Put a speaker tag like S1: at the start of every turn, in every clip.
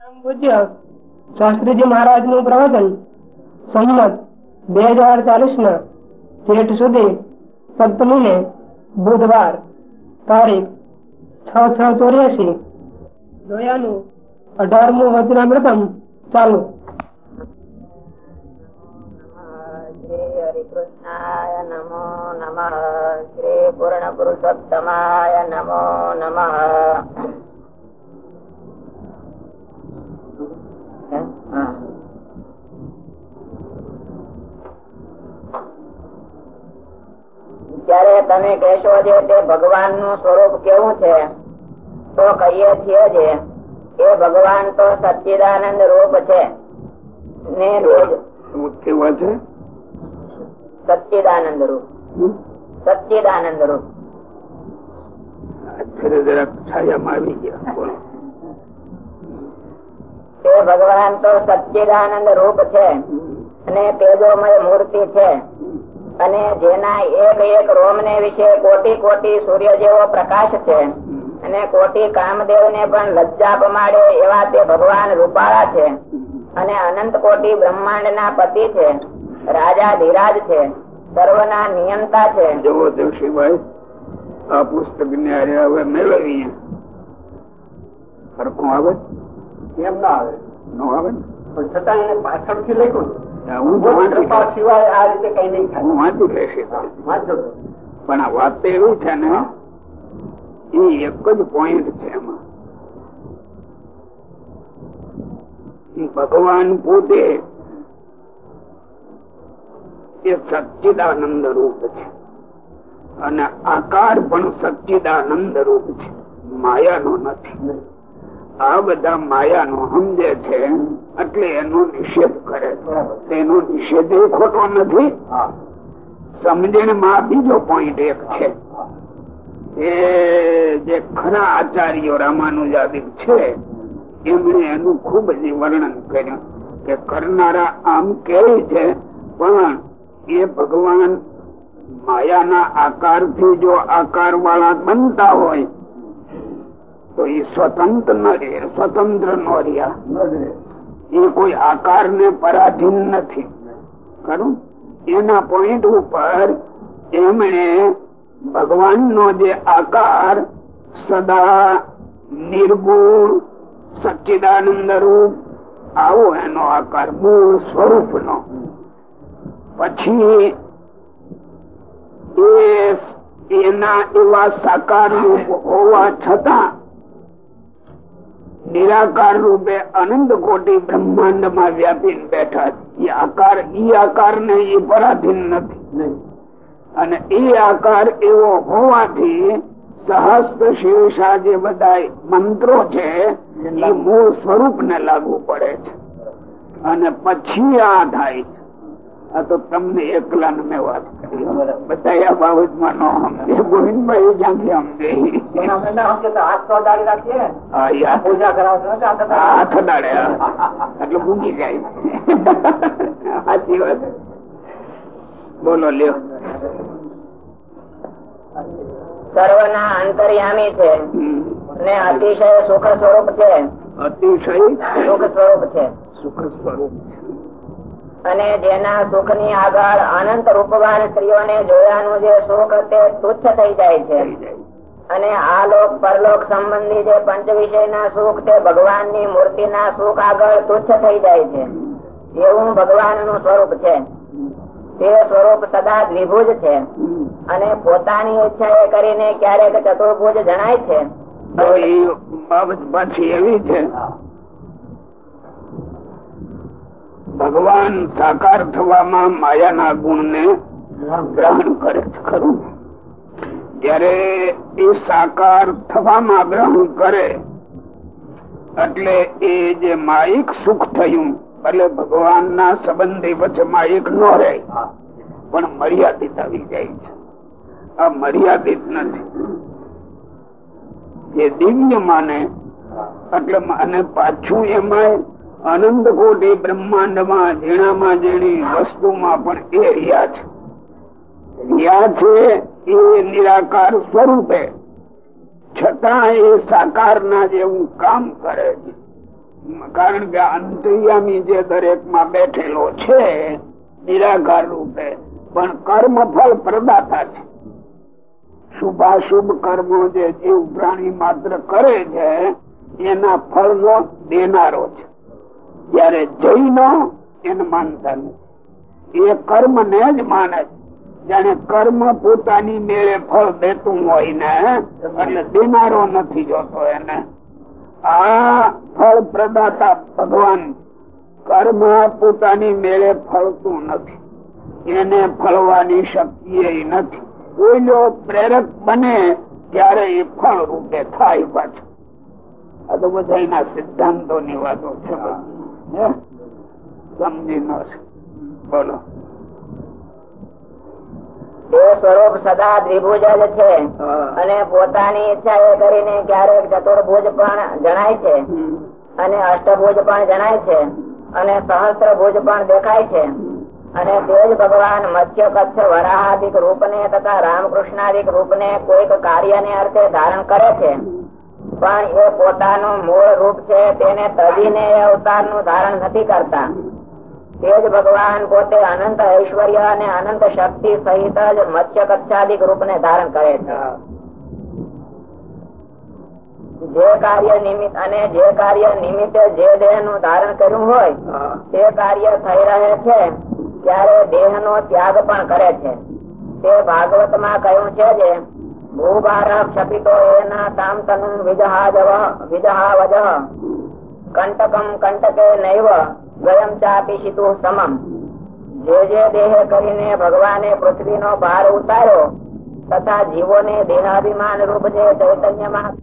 S1: પૂજ્ય શાસ્ત્રીજી મહારાજનું પ્રવચન, સંમત બે હજાર ચાલીસ ના જેઠ સુધી સપ્તમી બુધવાર તારીખ છ છ ચોર્યાસી, દોયાનું અઢારમું વચનામૃતમ ચાલુ.
S2: શ્રી હરિકૃષ્ણાય નમો નમઃ. શ્રી પૂર્ણ પુરુષોત્તમાય નમો નમઃ હા. જ્યારે તમે કહેશો જે તે ભગવાનનું સ્વરૂપ કેવું છે તો કહીએ છીએ જે એ ભગવાન તો સચ્ચિદાનંદ રૂપ છે. ને રોજ
S3: કેવા છે?
S2: સચ્ચિદાનંદ રૂપ. સચ્ચિદાનંદ રૂપ. ભગવાન તો સચ્ચિદાનંદ રૂપ છે અને તેજોમય મૂર્તિ છે. અને જેના એક એક રોમ ને વિશે કોટી કોટી સૂર્ય જેવો પ્રકાશ છે. અને કોટી કામદેવ ને પણ લજ્જા પમાડે એવા તે ભગવાન રૂપાળા છે. અને અનંત કોટી બ્રહ્માંડ ના પતિ છે. રાજા ધીરાજ છે. સર્વના નિયંતા છે.
S3: જવો જોશીભાઈ આ પુસ્તક ને હવે મેળવીએ. સરખું આવે?
S4: એમ ના આવે.
S3: નો આવે?
S4: પણ છતાં એને પાછળથી લખ્યું.
S3: પણ આ વાત એવી છે ને એ એક જ પોઈન્ટ છે એમાં. ભગવાન પોતે એ સચ્ચિદાનંદ રૂપ છે. અને આકાર પણ સચ્ચિદાનંદ રૂપ છે. માયાનો નથી. આ બધા માયાનો સમજે છે એટલે એનો નિષેધ કરે છે. તેનો નિષેધ એ ખોટો નથી. સમજણમાં બીજો પોઈન્ટ એક છે. એ જે ખરા આચાર્યો રામાનુજાદિક છે એમણે એનું ખૂબ જ વર્ણન કર્યું કે કરનારા આમ કે છે પણ એ ભગવાન માયાના આકારથી જો આકાર વાળા બનતા હોય તો સ્વતંત્ર ન સ્વતંત્ર નો રહ્યા. એ કોઈ આકાર ને પરાધીન નથી. ખરું? એના પોઈન્ટ ઉપર એમણે ભગવાન નો જે આકાર સદા નિર્ગુણ, સચ્ચિદાનંદ રૂપ, આવો એનો આકાર મૂળ સ્વરૂપ નો પછી એના એવા સાકાર રૂપ હોવા છતાં નિરાકાર રૂપે અનંત કોટી બ્રહ્માંડમાં વ્યાપી બેઠા છે. એ આકાર ઈ આકાર ને એ પરાધીન નથી. અને એ આકાર એવો હોવાથી સહસ્ત્ર શીર્ષા જે બધા મંત્રો છે એ મૂળ સ્વરૂપ ને લાગુ પડે છે. અને પછી આ થાય છે. આ તો તમને એકલા ને મેં વાત કરી. બધા આ બાબતમાં નો સમજે. ગોવિંદભાઈ ક્યાંથી સમજે.
S4: હાથ
S3: દાડે એટલે ભૂગી જાય. સાચી વાત. બોલો લ્યો.
S2: સર્વના અંતર્યામી છે. ને અતિશય સુખ સ્વરૂપ છે.
S3: અતિશય
S2: સુખ સ્વરૂપ છે.
S3: સુખ સ્વરૂપ
S2: અને જેના સુખની આગળ અનંત રૂપવાન સ્ત્રીઓને જોયાનું જે સુખ તે તુચ્છ થઈ જાય છે. અને આ લોક પરલોક સંબંધી જે પંચ વિષય ના સુખ તે ભગવાનની મૂર્તિ ના સુખ આગળ તુચ્છ થઈ જાય છે. એવું ભગવાનનું સ્વરૂપ છે. તે સ્વરૂપ સદા દ્વિભુજ છે. અને પોતાની ઈચ્છા એ કરીને ક્યારેક ચતુર્ભુજ જણાય છે.
S3: બાબત પાછી એવી છે ભગવાન સાકાર થવામાં માયાના ગુણ ને ગ્રહણ કરે છે, ખરું? જયારે એ સાકાર થવામાં ગ્રહણ કરે, એટલે એ જે માયિક સુખ થયું, એટલે ભગવાન ના સંબંધી પછી માયિક ન રહે. પણ મર્યાદિત આવી જાય છે. આ મર્યાદિત નથી. જે દિવ્ય માને, એટલે અને પાછું એમાં અનંત કોટી બ્રહ્માંડમાં ઝીણામાં ઝીણી વસ્તુમાં પણ એ રહ્યા છે. રહ્યા છે એ નિરાકાર સ્વરૂપે. છતાં એ સાકાર ના જેવું કામ કરે છે. કારણ કે અંતર્યામી જે દરેકમાં બેઠેલો છે, નિરાકાર રૂપે, પણ કર્મ ફળ પ્રદાતા છે. શુભાશુભ કર્મો જે જીવ પ્રાણી માત્ર કરે છે, એના ફળ નો દેનારો છે. જયારે જૈનો એને માનતા નથી. એ કર્મ ને જ માને જાણે કર્મ પોતાની મેળે ફળ દેતું હોય ને એટલે દેનારો નથી જોતો એને. આ ફળ પ્રદાતા ભગવાન કર્મ પોતાની મેળે ફળતું નથી. એને ફળવાની શક્તિ નથી. કોઈનો પ્રેરક બને ત્યારે એ ફળ રૂપે થાય પાછું. આ તો બધા સિદ્ધાંતો ની વાતો છે. સમજી ન બોલો.
S2: એ સ્વરૂપ સદા દ્વિભુજ જ છે. અને પોતાની ઈચ્છા એ કરીને ક્યારેક ચતુર્ભુજ પણ જણાય છે. અને અષ્ટભુજ પણ જણાય છે. અને સહસ્ત્રભુજ પણ દેખાય છે. અને તે જ ભગવાન મત્સ્ય કચ્છ વરાહાદિક રૂપ ને તથા રામકૃષ્ણાદિક રૂપ ને કોઈક કાર્ય ને અર્થે ધારણ કરે છે. પણ એ પોતાનું મૂળ રૂપ છે, તેને તજીને એ અવતારનું ધારણ નથી કરતા. તે જ ભગવાન પોતે અનંત ઐશ્વર્ય અને અનંત શક્તિ સહિત જ મત્સ્ય કચ્છાદિક રૂપ ને ધારણ કરે છે. જે કાર્ય નિમિત્ત અને જે કાર્ય નિમિત્તે જે દેહનું ધારણ કર્યું હોય, તે કાર્ય થઈ રહે છે, ત્યારે દેહ નો ત્યાગ પણ કરે છે. તે ભાગવતમાં કહ્યું છે જે ભૂભાર ક્ષપિતો એના તામ તનુ વિજહાવજ કંટકમ કંટકે નૈવ ગયમ ચાપી શિતુ સમમ જે જે દેહ કરીને ભગવાને પૃથ્વી નો ભાર ઉતાર્યો તથા જીવો ને દેહાભિમાન રૂપ જે ચૈતન્યમાં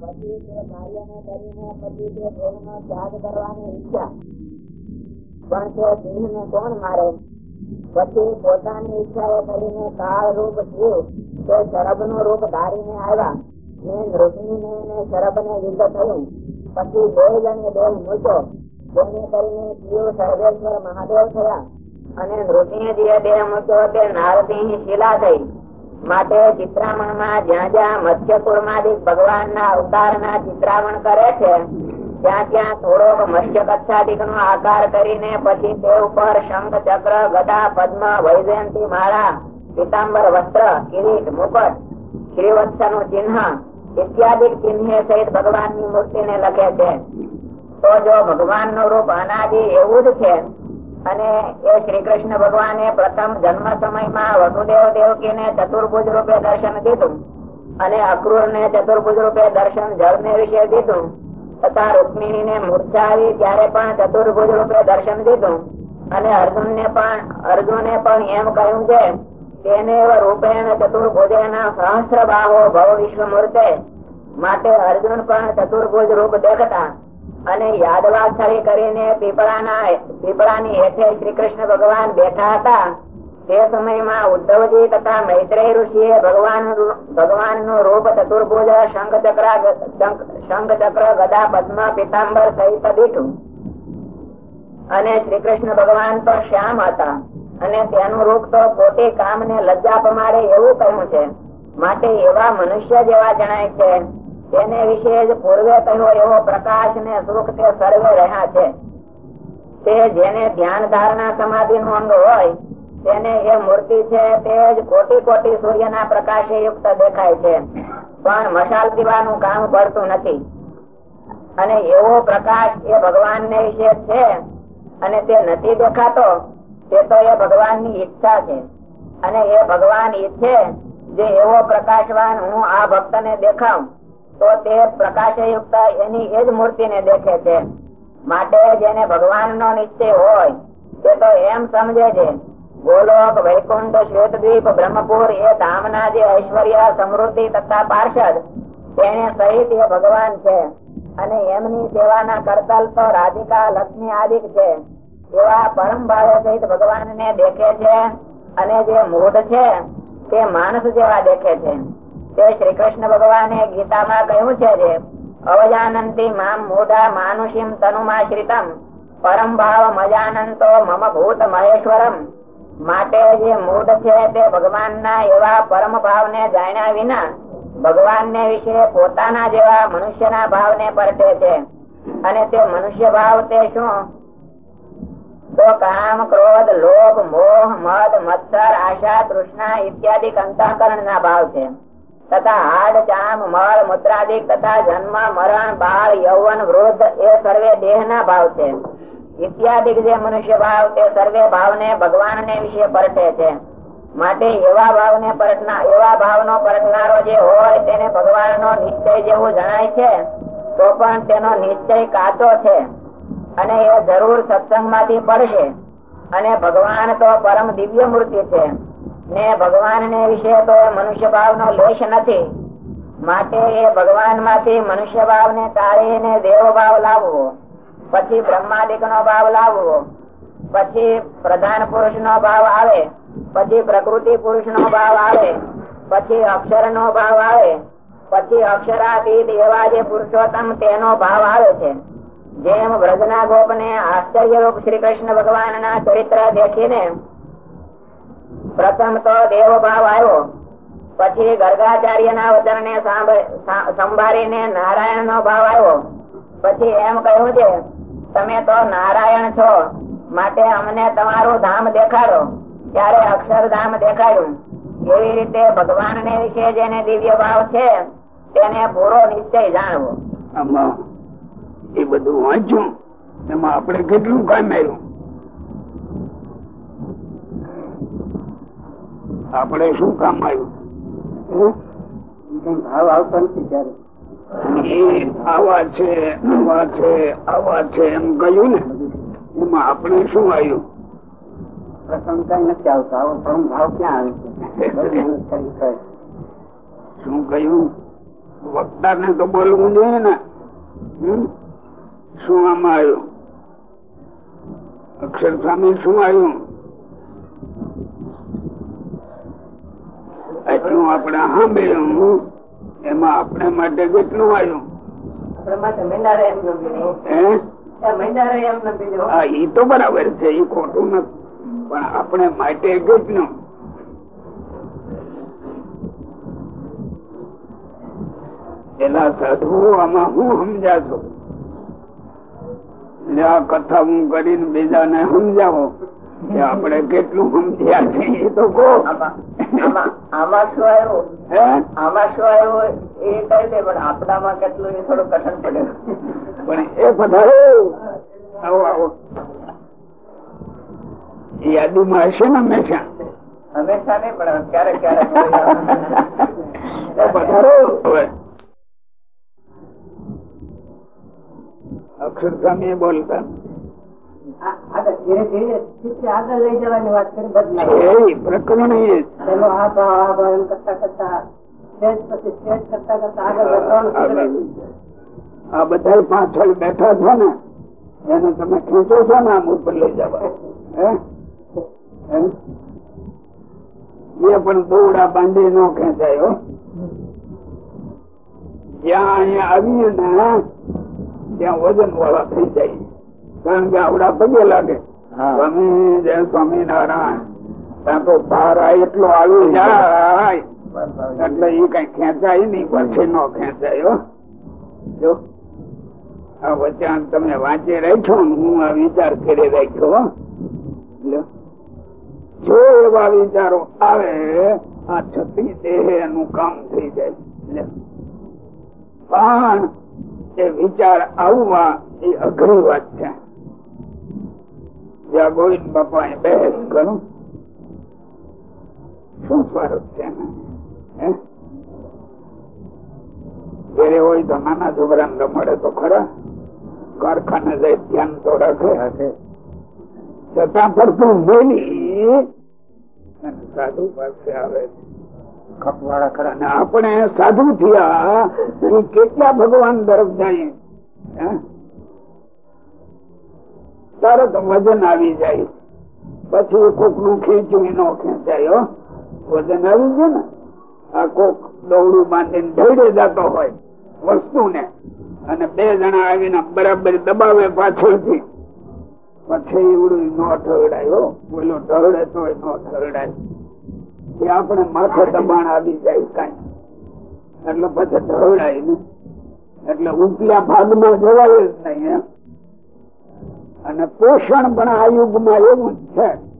S2: પછી તે કાર્યને કરીને પછી તે દેહનો ત્યાગ કરવાની ઈચ્છા પણ તે દેહને કોણ મારે? પછી પોતાની ઈચ્છાએ કરીને કાળ રૂપ જીવ તે શરબનું રૂપ ધારીને આવ્યા. ને નૃસિંહ ને શરબ ને યુદ્ધ થયું. પછી બે જણે દેહ મૂકો જેને કરીને જીવ સર્વેશ્વર મહાદેવ થયા. અને નૃસિંહજીએ બે મૂક્યો તે નારસિંહ શિલા થઈ. માટે ચિત્રામણમાં જ્યાં જ્યાં મત્સ્યકુર્માદિક ભગવાન ના અવતાર ના ચિત્રામણ કરે છે ત્યાં ત્યાં થોડોક મત્સ્ય કચ્છાદિક નો આકાર કરીને પછી તે ઉપર શંખ, ચક્ર, ગદા, પદ્મ, વૈજયંતી, માળા, પીતાંબર, વસ્ત્ર, કિરીટ, મુકટ શ્રીવત્સનું ચિહ્ન ઇત્યાદિ ચિહ્ને સહિત ભગવાનની મૂર્તિ ને લખે છે. તો જો ભગવાનનું રૂપ અનાદિ એવું જ છે અને એ શ્રી કૃષ્ણ ભગવાને પ્રથમ જન્મ સમયમાં વસુદેવ દેવકી ને ચતુર્ભુજ રૂપે દર્શન દીધું અને અક્રૂર ને ચતુર્ભુજ રૂપે દર્શન જળ ને વિશે દીધું તથા રૂક્મિણી ને મૂર્છાવી ત્યારે પણ ચતુર્ભુજ રૂપે દર્શન દીધું. અને અર્જુન ને પણ, અર્જુને પણ એમ કહ્યું છે તેને રૂપેણ ચતુર્ભુજેના સહસ્ત્ર બાહો ભવ વિશ્વ મૂર્તે માટે અર્જુન પણ ચતુર્ભુજ રૂપ દેખતા. અને યાદવાક્ષરી કરીને પીપળાના, પીપળાની હેઠે શ્રી કૃષ્ણ ભગવાન બેઠા હતા. તે સમયમાં ઉદ્ધવજી તથા મૈત્રેય ઋષિએ ભગવાન ભગવાનનું રૂપ ચતુર્ભુજ શંખ ચક્ર ગદા પદ્મ પિતાંબર સહિત દીઠું. અને શ્રી કૃષ્ણ ભગવાન તો શ્યામ હતા. અને તેનું રૂપ તો પોતે કામ ને લજ્જા પમારે એવું કહ્યું છે. માટે એવા મનુષ્ય જેવા જણાય છે. તેને વિશે જ પૂર્વે કહ્યો એવો પ્રકાશ ને સુખ તે સર્વે રહ્યા છે. તે જેને ધ્યાન ધારણા સમાધિ નું અંગ હોય તેને એ મૂર્તિ છે તે જ કોટી કોટી સૂર્ય ના પ્રકાશે યુક્ત દેખાય છે. પણ મશાલ પીવાનું કામ પડતું નથી. અને એવો પ્રકાશ એ ભગવાન ને વિશે છે, અને તે નથી દેખાતો, તે તો એ ભગવાનની ઈચ્છા છે. અને એ ભગવાન ઈચ્છે જે એવો પ્રકાશવાન હું આ ભક્ત ને દેખાઉં, તો તે પ્રકાશયુક્ત એની એ જ મૂર્તિ ને દેખે છે. માટે જેને ભગવાન નો નિશ્ચય હોય, તે તો એમ સમજે છે ગોલોક, વૈકુંઠ, શ્વેતદ્વીપ, બ્રહ્મપુર, એ ધામના જે ઐશ્વર્ય, સમૃદ્ધિ તથા પાર્ષદ, તેને સહિત એ ભગવાન છે. અને એમની સેવાના કરતલ રાધિકા, લક્ષ્મી આદિક છે. એવા પરમ ભાવે સહિત ભગવાન ને દેખે છે અને જે મૂઢ છે, તે માણસ જેવા દેખે છે. તે શ્રી કૃષ્ણ ભગવાને ગીતામાં કહ્યું છે જે, અવજાનંતી મામ મૂઢા માનુષીમ તનુમાશ્રિતમ. પરમ ભાવ મજાનંતો મમ ભૂત મહેશ્વરમ. માટે જે મૂળ છે તે ભગવાનના એવા પરમ ભાવને જાણ્યા વિના ભગવાનને વિશે પોતાના જેવા મનુષ્યના ભાવને પરટે છે. અને તે મનુષ્ય ભાવ તે શું? તો કામ, ક્રોધ, લોભ, મોહ, મદ, મત્સર, આશા, તૃષ્ણા ઇત્યાદિ અંતઃકરણ ના ભાવ છે. તથા હાડ, ચામ, મળ, મૂત્રાદિક તથા જન્મ, મરણ, બાળ, યૌવન, વૃદ્ધ એ સર્વે દેહ ના ભાવ છે. ઇત્યાદિ જે મનુષ્ય ભાવ તે સર્વે ભાવને ભગવાનને વિશે પરટે છે. માટે એવા ભાવને પરટના એવા ભાવનો પરટનારો જે હોય તેને ભગવાનનો નિશ્ચય જેવું જણાય છે, તો પણ તેનો નિશ્ચય કાચો છે અને એ જરૂર સત્સંગમાંથી પડશે. અને ભગવાન તો પરમ દિવ્ય મૂર્તિ છે. ને ભગવાન ને વિશે તો મનુષ્ય ભાવ નો લેશ નથી. માટે એ ભગવાનમાંથી મનુષ્ય ભાવ ને ટાળીને દેવ ભાવ લાવવો. પછી બ્રહ્માદિક નો ભાવ લાવવો. પછી પ્રધાન પુરુષ નો ભાવ આવે. પછી પ્રકૃતિ પુરુષ નો ભાવ આવે. પછી અક્ષર નો ભાવ આવે. પછી અક્ષરાતીત એવા જે પુરુષોત્તમ તેનો ભાવ આવે છે. જેમ વ્રજના ગોપ ને આશ્ચર્ય રૂપ શ્રી કૃષ્ણ ભગવાન ના ચરિત્ર દેખીને પ્રથમ તો દેવ ભાવ આવ્યો. પછી ગર્ગાચાર્ય ના વચન ને સંભાળીને નારાયણ નો ભાવ આવ્યો. પછી એમ કહ્યું છે તમે તો નારાયણ છો. માટે અમને તમારું ધામ દેખાડો. ત્યારે અક્ષરધામ દેખાયું એવી રીતે ભગવાન ને વિશે જેને દિવ્ય ભાવ છે તેને પૂરો નિશ્ચય જાણવો.
S3: એ બધું વાંચ્યું. એમાં આપણે કેટલું કામ આવ્યું આપણે શું કામ આવ્યું
S5: ભાવ આવતો નથી ત્યારે.
S3: આવા છે આવા છે આવા છે એમ કહ્યું ને એમાં આપણે શું આવ્યું?
S5: પ્રસંગ કઈ નથી આવતો આવો પરમ ભાવ ક્યાં આવે છે? બધી મહેનત કરી છે.
S3: શું કહ્યું? વક્તા ને તો બોલવું જોઈએ ને. હમ? શું આમાં આવ્યું? અક્ષર સ્વામી શું આવ્યું? એટલું આપણે સાંભળ્યું. એમાં આપણે માટે કેટલું આવ્યું?
S5: આપણા માટે મેંડારે એમ ન પીધું.
S3: હે?
S5: એ મેંડારે એમ ન પીધું.
S3: હા. એ તો બરાબર છે એ ખોટું નથી. પણ આપણે માટે કેટલું? પેલા સાધુ આમાં હું સમજાશો કથા હું કરીને બીજાને સમજાવો. કે આપણે કેટલું સમજ્યા છે એ તો કહો.
S5: આમાં શું આવ્યો? આમાં શું આવ્યો? એ કહી દે પણ આપણામાં કેટલું એ થોડું કઠણ પડે.
S3: પણ એ બધા આવો આવો. એ યાદીમાં હશે ને હંમેશા?
S5: હંમેશા નહીં પણ ક્યારેક ક્યારેક
S3: એ પધારો હવે. અક્ષર સ્વામી બોલતા.
S5: આગળ ધીરે ધીરે શિષ્ય આગળ લઈ જવાની વાત કરી બદલાય.
S3: પ્રકરણ એ
S5: આ ભાવ ભાવ એમ કરતા કરતા
S3: બધા પાછળ બેઠા છો ને એને તમે ખેંચો છો ને આમ ઉપર લઈ જવા? એ પણ દોરડા બાંધી નો ખેંચાય હો. જ્યાં અહીંયા આવીએ ને ત્યાં વજન વાળા થઈ જાય. કારણ કે આવડા પગે લાગે. સ્વામી જય સ્વામિનારાયણ. ત્યાં તો ભારા એટલો આવ્યો જાય. એટલે એ કઈ ખેંચાય નહીં પછી નો ખેંચાય હો. જો. આ વચન તમે વાંચી રાખ્યો ને હું આ વિચાર કરી રાખ્યો. જો એવા વિચારો આવે આ છતી દેહ એનું કામ થઈ જાય. પણ એ વિચાર આવવા એ અઘરી વાત છે. જ્યાં ગોવિંદ બાપા બહેસ કરું શું સ્વરૂપ છે ઘેરે હોય તો નાના છોકરાને રમાડે તો ખરા. કારખાને જાય ધ્યાન તો રાખે. છતાં ફરતું બોલી સાધુ પાસે આવે. અને આપણે સાધુ થયા કેટલા ભગવાન તરફ જાય હે? તરત વજન આવી જાય. પછી કોકનું ખેંચ્યું નો ખેંચાય વજન આવી ગયું ને, આ કોક દોડું બાંધીને ઢળે જતો હોય વસ્તુ ને અને બે જણા આવીને બરાબર દબાવે પાછળથી. પછી એવડું નો ઠગડાયો બોલો ઢળે તો નો ઠગડાય એ આપણે માથે દબાણ આવી જાય કઈ. એટલે પછી ઢળાય ને. એટલે ઉપલા ભાગમાં જવાય જ નહીં, એમ. અને પોષણ પણ આ યુગમાં એવું જ છે.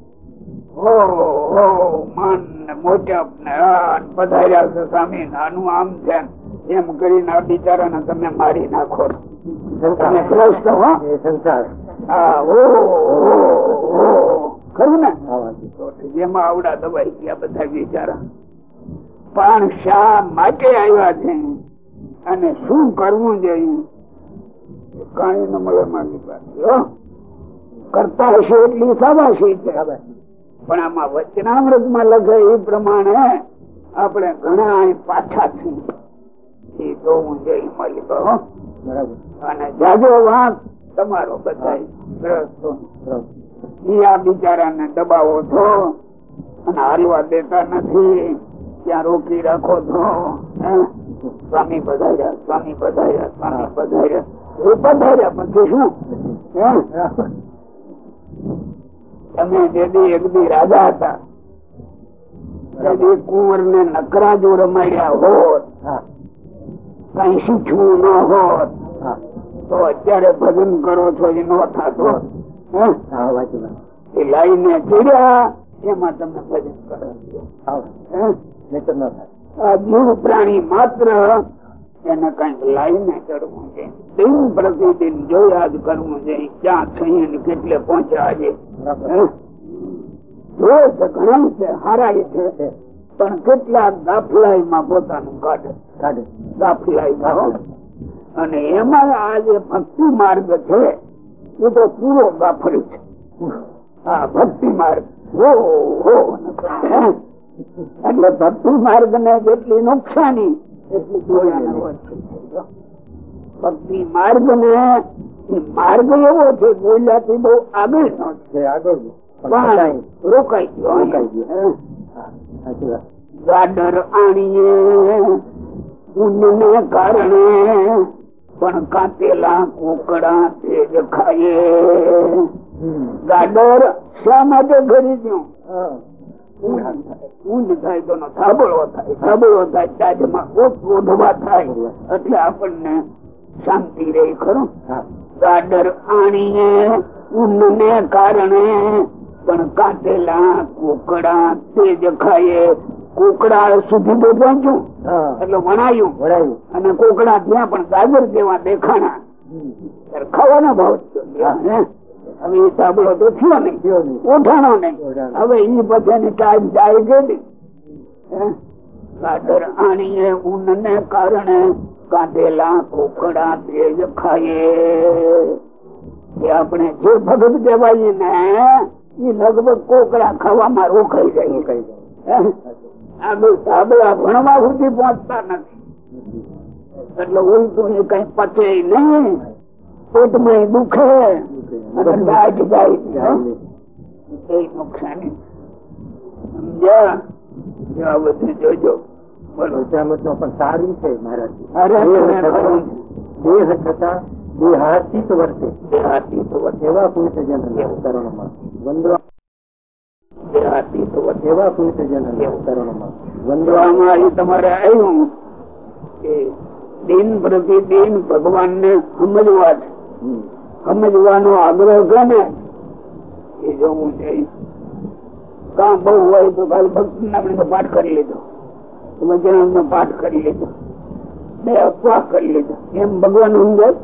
S3: ને ને પધાર્યા છે સ્વામી નાનું આમ છે. એમ કરીને આ બિચારાને તમે મારી નાખો. તમે ગ્રસ્ત હો. હા ખરું ને? જેમાં આવડા દબાઈ ગયા બધા બિચારા. પણ શા માટે આવ્યા છે? અને શું કરવું જોઈએ? કઈ ન મળે મારી પાસે કરતા હશે એટલી સાબાશી કહેવાય પણ આમાં વચનામૃતમાં લખે એ પ્રમાણે આપણે ઘણા પાછા છીએ. એ જોવું જોઈએ મળી તો અને જાજો વાંક તમારો બધા ગ્રસ્તો આ બિચારાને દબાવો છો અને હાલવા દેતા નથી. ત્યાં રોકી રાખો છો. સ્વામી પધાર્યા સ્વામી પધાર્યા સ્વામી પધાર્યા. એ પધાર્યા પછી શું? તમે જેદી એક રાજા હતા. કુંવર ને નકરા જો રમાડ્યા હોત. કઈ શીખવું ન હોત. તો અત્યારે ભજન કરો છો એ નો થતો એ લાઈને ચીડ્યા એમાં તમે ભજન કરો આ જીવ પ્રાણી માત્ર એને કંઈક લાઈને ચડવું છે. દિન પ્રતિદિન જોયા જ કરવું છે ક્યાં થઈ અને કેટલે પહોંચ્યા જોયે છે ઘણા છે હારાય છે પણ કેટલાક દાખલાઈમાં પોતાનું કાઢે. કાઢે. દાખલાઈમાં અને એમાં આ જે ભક્તિ માર્ગ છે એ તો પૂરો ગાફરી છે. આ ભક્તિ માર્ગ. એટલે ભક્તિ માર્ગ ને જેટલી નુકસાની ભક્તિ માર્ગ ને માર્ગ એવો છે બોલ્યાથી બહુ આગળ નો છે. આગળ પણ રોકાઈ ગયો ગાડર આણીએ પુણ્ય કારણે પણ કાપેલા કોકડા તેજ ખાયે ગાડર શા માટે ખરીદ્યું ઊંડ થાય તો થાબળો થાય. થાબળો થાય તાજમાં ઓઢવા થાય. એટલે આપણને શાંતિ રહી ખરો. ગાડર આણીએ ઊંડ ને કારણે પણ કાટેલા કોકડા તેજ ખાયે કોકડા સુધી તો પહોંચ્યું. એટલે વણાયું. અને કોકડા ત્યાં પણ ગાજર જેવા દેખાણા. ખાવાના ભાવ હવે એ સાબળો તો થયો નહીં. ઓઠાણો નહીં. હવે એ પછી ટાઈમ જાય ગયેલી. આણીએ કારણે કાઢેલા કોકડા તેજ ખાયે એ આપણે જે ભગત કહેવાય ને એ લગભગ કોકડા ખાવામાં રોકાઈ જાય. આગળ સાબળા ભણવા સુધી પહોંચતા નથી. એટલે ઉલટું એ કઈ પચે નહીં. પેટમાં દુખે. નુકસાની. સમજ્યા? આ બધું જોજો.
S6: પણ સારી છે મહારાજ. દેહ દેહાતીત વર્તે. એવા એવા.
S3: વંદવામાં એ તમારે આવ્યું કે દિન પ્રતિદિન ભગવાન ને સમજવા છે સમજવાનો આગ્રહ ગમે. એ જોવું જોઈએ કામ બહુ હોય તો ખાલી ભક્તિ આપણે પાઠ કરી લીધો. વચન નો પાઠ કરી લીધો બે અપવાહ કરી લીધો. એમ ભગવાન સમજાય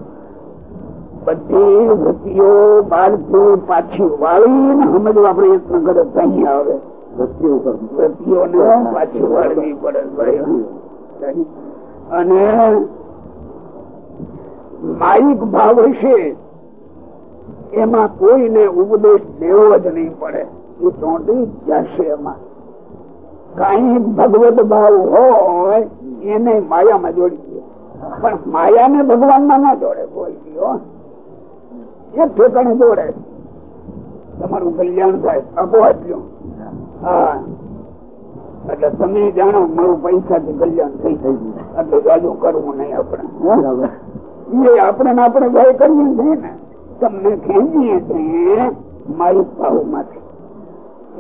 S3: બધી વૃત્તિઓ બહારથી પાછી વાળીને સમજવા પ્રયત્ન કરે તો આવે. વૃત્તિઓને પાછી વાળવી પડે ભાઈ અને માયિક ભાવ હશે. એમાં કોઈને ઉપદેશ દેવો જ નહીં પડે. એ ચોંટી જશે એમાં. કઈ ભગવત ભાવ હોય એને માયામાં જોડી દે. પણ માયાને ભગવાનમાં ના જોડે કોઈ એ ઠેકાણે જોડે. તમારું કલ્યાણ થાય. આપો આપ્યું. હા. એટલે તમે જાણો મારું પૈસાથી કલ્યાણ થઈ ગયું. એટલે જાજુ કરવું નહીં આપણે? એ આપણે આપણે ભય કરીએ છીએ ને. તમને ખેંચીએ છીએ મારી ભાવમાંથી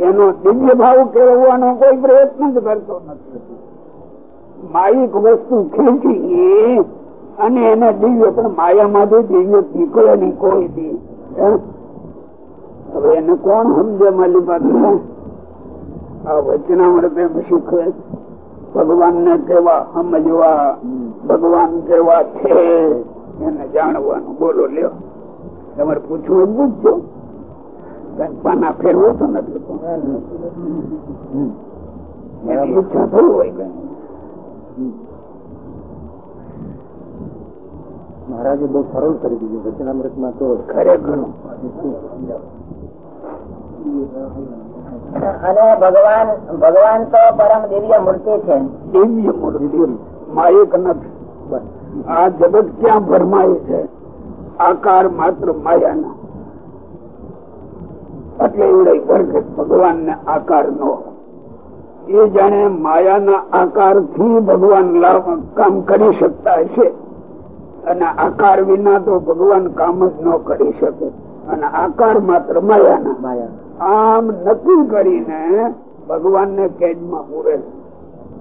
S3: એનો દિવ્ય ભાવ કેળવવાનો કોઈ પ્રયત્ન જ કરતો નથી. માયિક વસ્તુ ખેંચી અને એને દિવ્ય પણ માયામાંથી દિવ્ય નીકળે નહીં કોઈ દી. હવે એને કોણ સમજે માલી પાસે? આ વચનામૃત એમ શીખવે ભગવાન ને કેવા સમજવા? ભગવાન કેવા છે? એને જાણવાનું. બોલો, લ્યો. તમારે પૂછવું જ પૂછજો. પાના ફેરવો તો નથી. હોય
S6: મહારાજે બહુ સરળ કરી દીધું. વચનામૃતમાં તો
S3: ખરેખર.
S5: અને ભગવાન ભગવાન તો પરમ દિવ્ય મૂર્તિ છે.
S3: દિવ્ય મૂર્તિ. માયક નથી. આ જગત ક્યાં ભરમાય છે? આકાર માત્ર માયાના. એટલે એવડે વર્ગ ભગવાન ને આકાર નો એ જાણે માયાના આકારથી ભગવાન કામ કરી શકતા હશે. અને આકાર વિના તો ભગવાન કામ જ ન કરી શકે. અને આકાર માત્ર માયાના.
S6: માયા
S3: આમ નક્કી કરીને ભગવાન ને કેદમાં પૂરે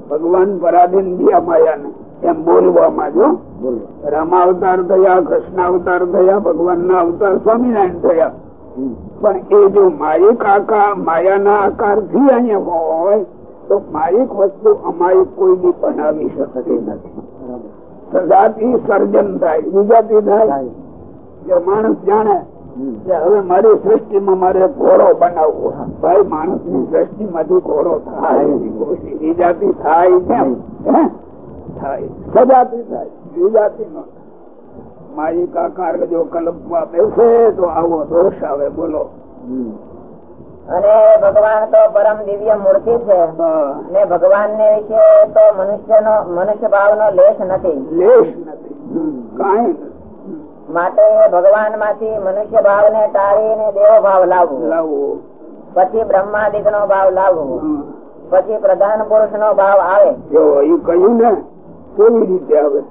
S3: ભગવાન પરાધીન માયા ને એમ બોલવામાં જો રામા અવતાર થયા કૃષ્ણ અવતાર થયા ભગવાન ના અવતાર સ્વામિનારાયણ થયા. પણ એ જો માયિક આકાર માયાના આકારથી અહીંયા હોય તો માયિક વસ્તુ અમાયિક કોઈ બી બનાવી શકતી નથી. સજાતી સર્જન થાય વિજાતી થાય. માણસ જાણે હવે મારી સૃષ્ટિમાં મારે ઘોડો બનાવવો ભાઈ માણસની સૃષ્ટિમાંથી ઘોડો થાય. બીજાથી થાય કેમ? થાય. સજાતી થાય. વિજાતી નો માયિક આકાર જો કલ્પવા બેસે તો આવો દોષ આવે બોલો.
S5: અને ભગવાન તો પરમ દિવ્ય મૂર્તિ છે. ને ભગવાન ને વિશે તો મનુષ્ય નો મનુષ્ય ભાવ નો લેશ નથી.
S3: લેશ નથી. કાંઈ
S5: માટે ભગવાનમાંથી મનુષ્ય ભાવ ને ટાળી ને દેવો ભાવ લાવવો.
S3: લાવો
S5: પછી બ્રહ્માદિક નો ભાવ લાવવો. પછી પ્રધાન પુરુષ નો ભાવ આવે.
S3: જો એ કહ્યું ને કેવી રીતે આવે.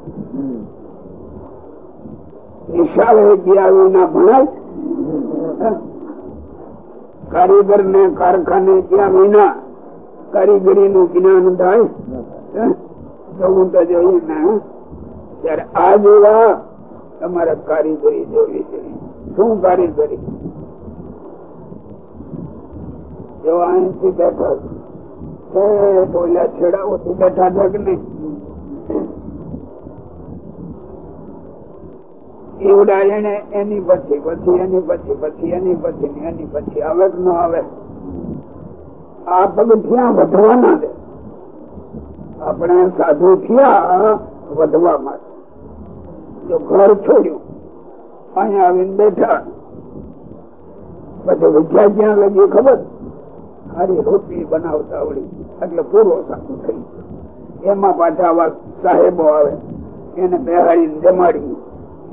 S3: નિશાળ ગયા વિના કારીગર ને કારખાને ત્યાં વિના કારીગરી નું જ્ઞાન થાય? જવું તો જોઈએ ને ત્યારે આ જેવા તમારે કારીગરી જોવી જોઈએ શું કારીગરી? જો અહીંથી બેઠા ટોલા છેડાઓથી બેઠા છે કે નહીં? એવડા એને, એની પછી પછી, એની પછી પછી, એની પછી એની પછી, આવે કે ન આવે? આ પગથિયા વધવાના છે? આપણે સાધુ થયા વધવા માટે. જો ઘર છોડ્યું, અહીંયા આવીને બેઠા. પછી વિદ્યા ક્યાં લગી ખબર? સારી રોટલી બનાવતા આવડી એટલે પૂરો સાધુ થઈ એમાં પાછા સાહેબો આવે, એને બેહાડીને જમાડી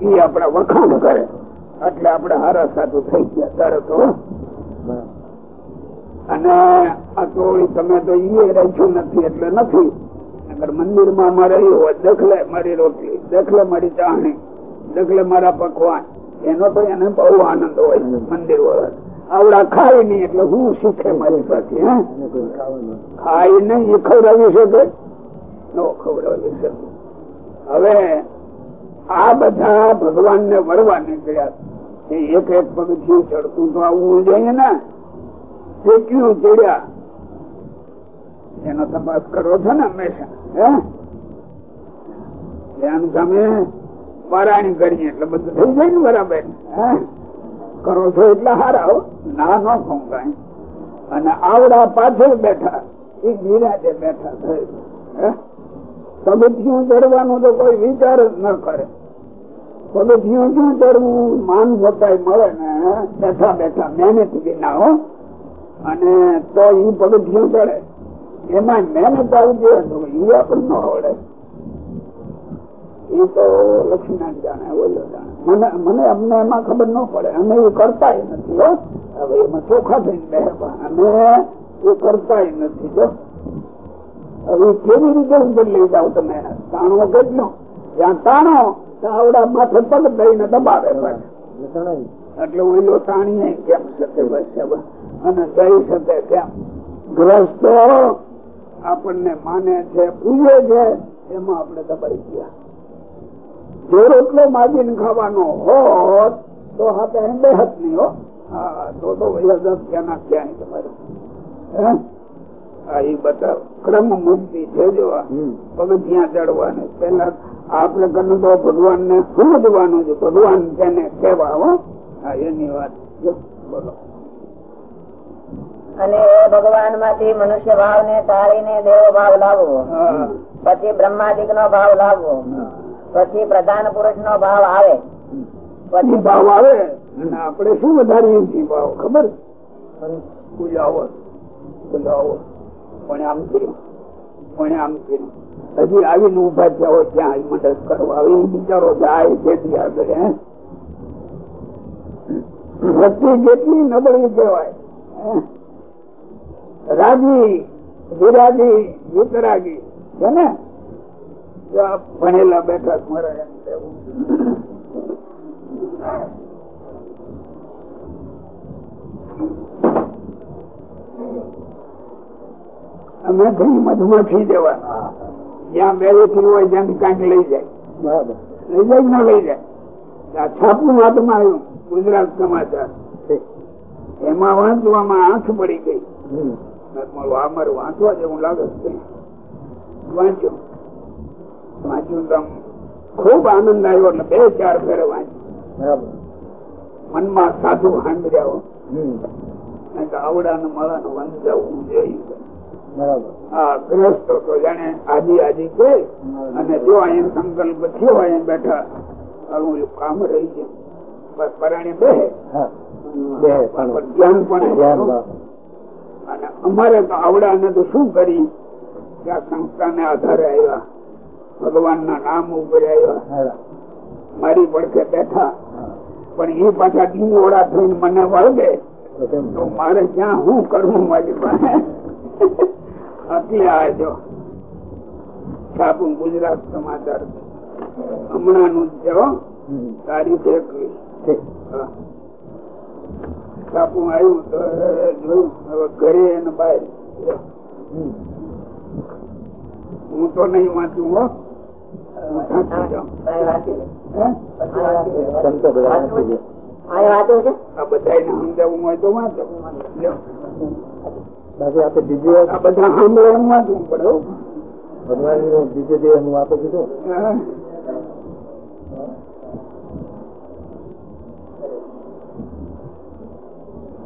S3: એ આપણા વખાણ કરે. એટલે આપણે હારા સાધુ થઈ ગયા હો. અને આ તો તમે તો એ રાખ્યું નથી, એટલે નથી. મંદિરમાં અમારે હોય, દખલે મારી રોટલી, દખલે મારી ચાહણી, દખલે મારા પકવાન, એનો તો એને બહુ આનંદ હોય, મંદિર આવડા ખાય નહીં, એટલે હું શીખે મારી પાસે ખાઈ નહીં, એ ખવડાવી શકે? નો ખવડાવી શકે. હવે આ બધા ભગવાન ને વળવા નીકળ્યા એક એક પગથિયું ચડતું તો આવવું જોઈએ ને. કેટલું ચડ્યા. એનો તપાસ કરો છો ને હંમેશા, હે? તમે પારાયણ કરીએ એટલે બધું થઈ જાય ને બરાબર કરો છો એટલે હારા ના, ન કહું અને આવડા પાછળ બેઠા, એ ગીરાજે બેઠા થયું? પગથિયું ચડવાનો તો કોઈ વિચાર જ ન કરે. પગથિયું ક્યાં ચડવું માન ભટાઈ મળે ને, બેઠા બેઠા મહેનત વિના, હો. અને તો ઈ પગથિયું ચડે એમાં મહેનત આવતી હોય તો ઈ આપણને ન આવડે. એ તો લક્ષ્મણ જાણે, ઓલો જાણે. મને મને અમને એમાં ખબર ન પડે. અમે એ કરતા નથી, હો. હવે એમાં ચોખા થઈને બે અમે એ કરતા નથી, જો. કેવી રીતે ઉપર લઈ જાઓ તમે? તાણો કેટલો જ્યાં તાણો આવડા માથે પગ દઈને દબાવે
S6: એટલે
S3: ઓઈલો તાણીએ કેમ શકે અને જઈ શકે કેમ? ગ્રસ્તો આપણને માને છે, પૂજે છે, એમાં આપણે દબાઈ ગયા. જો રોટલો માગીને ખાવાનો હોત, તો હાથે બે હાથ નહીં હો. હા, તો તો ક્યાં ક્યાંય તમારે. હે? આ ઈ બતાવ ક્રમ મુક્તિ છે જો આ. ચડવાને પેલા આપણે કનું તો ભગવાન ને સમજવાનું છે ભગવાન તેને કેવા હો. એની વાત બોલો.
S5: અને એ ભગવાનમાંથી મનુષ્ય ભાવ ને તાળીને દેવ ભાવ લાવવો. પછી બ્રહ્માદિક નો ભાવ લાવવો. પછી પ્રધાન પુરુષ નો ભાવ આવે. પછી
S3: ભાવ આવે. અને આપણે શું વધારીએ છીએ ભાવ? ખબર? પૂજાવો. પૂજાવો. પણ આમ કર્યું. કોને આમ કર્યું. હજી આવીને ઊભા થયા ત્યાં મદદ કરો. હવે બિચારો જાય તેથી આગળ જેટલી નબળી કહેવાય રાજી વિરાગી વિતરાગી છે ને? ભણેલા બેઠા સ્મરે એમ કહેવું. અમે ભાઈ મધુમખી દેવા જ્યાં બેરેથી હોય ત્યાં કંઈક લઈ જાય. લઈ જાય ન લઈ જાય? આ છાપું હાથમાં આવ્યું ગુજરાત સમાચાર. એમાં વાંચવામાં આંખ પડી ગઈ. મારે વાંચવા જેવું લાગે વાંચ્યું. વાંચ્યું તો ખૂબ આનંદ આવ્યો એટલે બે ચાર ફેરે વાંચ્યું.
S6: બરાબર.
S3: મનમાં સાધુ હાંડર્યા
S6: હમ.
S3: આવડાને મળાને વંચાવવું જોઈએ
S6: બરાબર.
S3: આ ગ્રસ્તો તો જાણે આજી આજી કે અને જો અહીંયા સંકલ્પ થયો અહીંયા બેઠા હાલું કામ રહી ગયું પરાણે બે
S6: હા.
S3: ધ્યાન પણ. અને અમારે તો આવડાને તો શું કરી? કે આ સંસ્થાને આધારે આવ્યા. ભગવાનના નામ ઉપર આવ્યા. મારી પડખે બેઠા. પણ એ પાછા ડીંગોળા થઈને મને વળગે.
S6: તો
S3: તો મારે ક્યાં હું કરવું મારી પાસે? એટલે આ છાપું ગુજરાત સમાચાર. હમણાં નું છે તારીખ એકવીસ. છાપું આવ્યું તો જોયું. હવે ઘરે અને બહાર. હું તો નહીં વાંચું હો. સમજાવવું હોય તો વાંચો.
S6: બાકી આપણે બીજે
S3: આ બધા સાંભળે એમ વાંચવું પડે હો.
S6: ભગવાનનું બીજે આપે કીધું
S3: હા.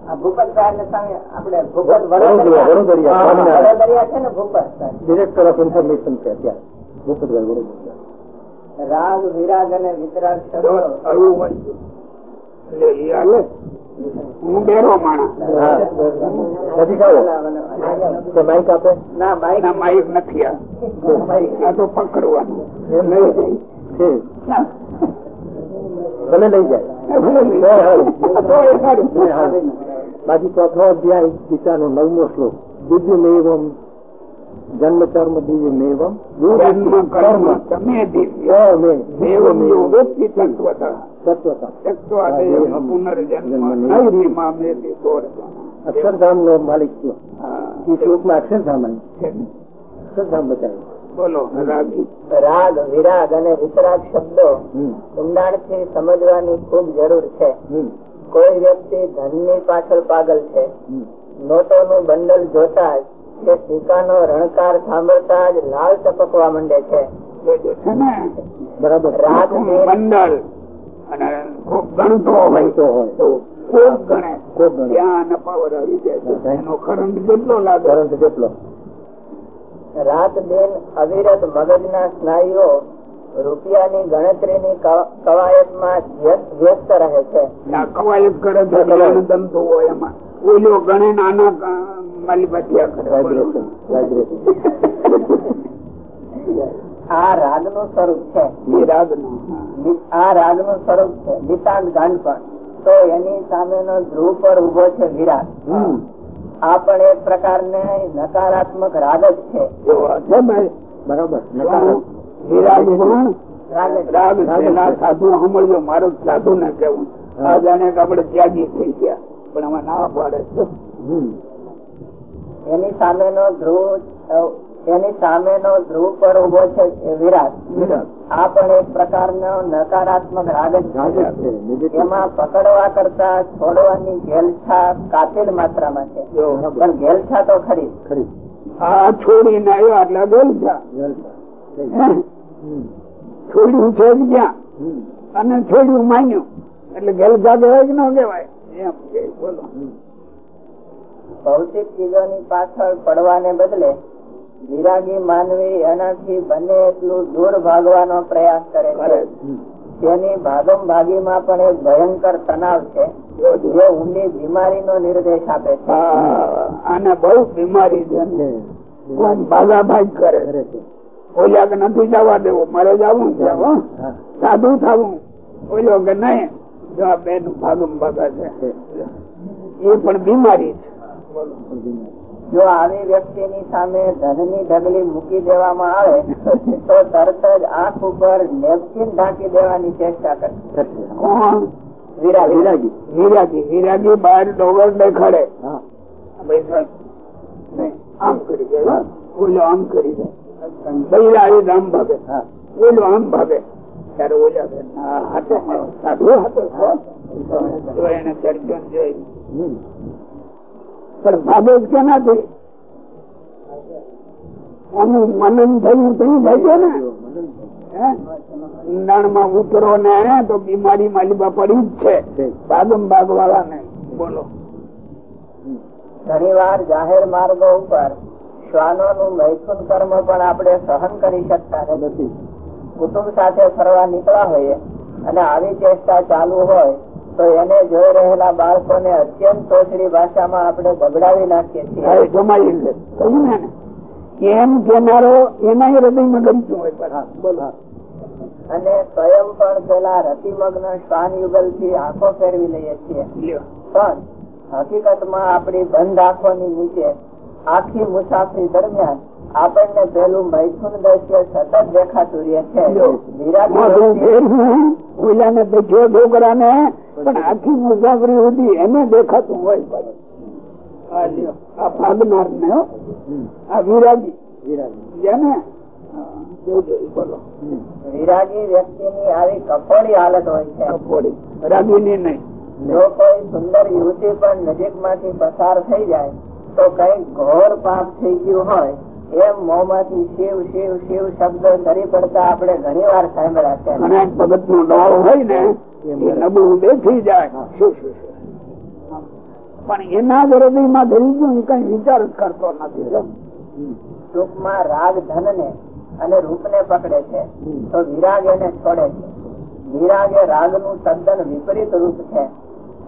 S5: આ ભૂપત સાહેબ સામે આપણે ભૂપત
S6: વડોદરા, વડોદરા,
S5: હા,
S6: સ્વામિનારાયણ.
S5: વડોદરા છે ને ભૂપત સાહેબ
S6: ડિરેક્ટર ઓફ ઇન્ફોર્મેશન છે અત્યારે ભૂપતભાઈ વડોદરા.
S5: રાગ વિરાગ અને વિતરાગ
S3: હું. માણસ
S6: તો માઇક આપે?
S5: ના માઇક
S3: ના માઇક નથી આ. આ તો પકડવાનું. લઈ જાય.
S6: ભલે લઈ જાય. બાકી ચોથો અધ્યાય ગીતાનો નવમો શ્લોક. દિવ્યમેવમ જન્મ કર્મ દિવ્ય
S3: મેવમ કર્મ. તમે દિવ્ય. મેવમ યો વ્યક્તિ તત્વતઃ.
S6: અક્ષરધામ નો માલિક થયો
S3: હા.
S6: એ શ્લોકમાં અક્ષરધામ
S3: છે ને?
S6: અક્ષરધામ બતાવ્યું.
S3: બોલો રાગ.
S5: વિરાગ અને વિતરાગ શબ્દો ઊંડાણથી સમજવાની ખૂબ જરૂર છે. કોઈ વ્યક્તિ ધનની પાછળ પાગલ છે. નોટોનું બંડલ જોતા જ કે સિક્કાનો રણકાર સાંભળતા જ લાલ ટપકવા માંડે છે.
S3: છે ને?
S6: બરાબર.
S5: રાગ
S3: મંડળ અને ગણતો હોય ખૂબ ગણે. ત્યાં નપાવર આવી જાય એનો કરંટ કેટલો લાગે.
S6: કરંટ કેટલો
S5: રાત દિન અવિરત મગજના સ્નાયુઓ રૂપિયાની ગણતરીની ક- કવાયતમાં વ્યસ્ત- રહે છે.
S3: આ કવાયત કરે છે જ્ઞાન તંતુ હોય એમાં. ઓલો ગણે નાના માલી કરે.
S6: વાઇબ્રેશન વાઇબ્રેશન
S5: આ સ્વરૂપ છે.
S3: એ રાગનો
S5: આ રાગનું સ્વરૂપ છે. નિતાંત ગાંડપણ તો એની સામેનો ધ્રુવ પર ઊભો છે
S6: વિરાટ
S5: આ પણ એક પ્રકારને નકારાત્મક રાગ જ છે.
S6: બરાબર.
S5: રાગ
S3: ના મારું સાધુ ને કેવું. આ જાણે ત્યાગી થઈ ગયા. પણ આમાં ના પાડે
S5: એની સામેનો ધ્રુવ એની સામેનો ધ્રુવ પર ઊભો છે એ વિરાટ આ પણ એક પ્રકારનો નકારાત્મક રાગ છે. એમાં પકડવા કરતા છોડવાની ઘેલછા કાતિલ માત્રામાં છે. પણ ઘેલછા તો ખરી.
S3: આ છોડીને આવ્યો એટલે ગેલછા છોડ્યું છે જ ક્યાં? અને છોડ્યું માન્યું. એટલે ગેલછા કહેવાય કે ન કહેવાય. એમ કે બોલો.
S5: ભૌતિક ચીજોની પાછળ પડવાને બદલે વિરાગી માનવી એનાથી બને એટલું દૂર ભાગવાનો પ્રયાસ કરે છે. તેની ભાગમ ભાગીમાં પણ એક ભયંકર તણાવ છે જે ઊંડી બીમારીનો નિર્દેશ આપે છે.
S3: આને બહુ બીમારી છે ભાગાભાગ કરે? ઓલા કે નથી જવા દેવું. મારે જવું છે. સાધુ થવું. ઓલો કે નહીં. જો આ બેન ભાગમ ભાગા છે. એ પણ બીમારી છે.
S5: જો આવી વ્યક્તિની સામે ધનની ઢગલી મૂકી દેવામાં આવે તો તરત જ આંખ ઉપર નેપકિન ઢાંકી દેવાની ચેષ્ટા કરે.
S3: કોણ?
S5: વિરાગી
S3: વિરાગી વિરાગી બહાર ડોગર દેખાડે. આમ કરી દે. ઓલો આમ કરી દે. બૈરા આવી આમ ભાગે. ઓલો આમ ભાગે. ત્યારે ઓલા કે સાધુ હાથે એને દર્શન જોઈ. પણ ભાગે જ કેનાથી? એનું મનન થયું તો ભાગ્યો ને? ઊંડાણમાં ઉતરો ને તો બીમારી માલિબા પડી જ છે. ભાગમ ભાગ વાળા ને બોલો.
S5: ઘણી વાર જાહેર માર્ગો ઉપર શ્વાનોનું મૈથુન કર્મ પણ આપણે સહન કરી શકતા નથી. કુટુંબ સાથે ફરવા નીકળ્યા હોઈએ અને આવી ચેષ્ટા ચાલુ હોય તો એને જોઈ રહેલા બાળકોને અત્યંત તોછડી ભાષામાં આપણે બગડાવી નાખીએ છીએ
S3: જમાઈ કહ્યું ને. એમ કેનારો એના હૃદયમાં ગમતું હોય બોલા
S5: અને સ્વયં પણ પેલા રતિમગ્ન શ્વાન યુગલથી આંખો ફેરવી લઈએ છીએ. પણ હકીકતમાં આપણી બંધ આંખોની નીચે આખી મુસાફરી દરમિયાન આપણને પેલું મૈથુન દ્રશ્ય સતત દેખાતું રહે છે.
S3: લ્યો.
S5: વિરાગી વ્યક્તિ
S3: ની ઓલાને દેખ્યો છોકરાને પણ આખી મુસાફરી સુધી એને દેખાતું હોય આ ભાગનાર ને આ વિરાગી. જેને હા, જોજો, બોલો.
S5: આવી કપોડી હાલત હોય છે.
S3: કપોડી રાગીની નહીં.
S5: જો કોઈ સુંદર યુવતી પણ નજીકમાંથી પસાર થઈ જાય તો કઈ ઘોર પાપ થઈ ગયું હોય એમ મોંમાંથી શિવ શિવ શિવ શબ્દ સરી પડતા આપણે ઘણી વાર સાંભળ્યા છે.
S3: અને ભગત નો ડોળ હોય ને એ નબળું દેખી જાય. શું શું શું. પણ એના જ માં થઈ ગયું કઈ વિચાર કરતો નથી.
S5: ટૂંકમાં રાગ ધન ને અને રૂપ ને પકડે છે તો વિરાગ એને છોડે છે. વિરાગ એ રાગનું તદ્દન વિપરીત રૂપ છે.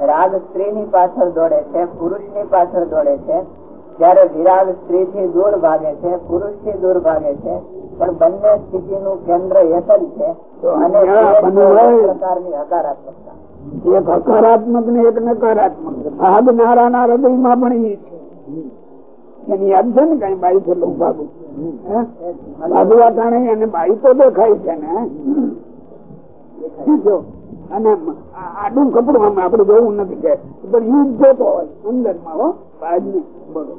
S5: રાગ સ્ત્રી ની પાછળ દોડે છે પુરુષની પાછળ દોડે છે જયારે વિરાગ સ્ત્રી થી દૂર ભાગે છે પુરુષથી દૂર ભાગે છે પણ બંને સ્થિતિ નું કેન્દ્ર એક જ છે. પ્રકારની હકારાત્મકતા.
S3: એક હકારાત્મક ને એક નકારાત્મક. ભાગનારા ના હૃદયમાં પણ એ છે. એની યાદ છે ને કઈ બાઈ છે ભાગું? ભાગવા કારણે એને બાઈ તો દેખાય છે ને? જો. અને આડું કપડું આપડે જોવું નથી કે પણ યુદ્ધ જોતો હોય અંદરમાં હો બાજ ને બોલો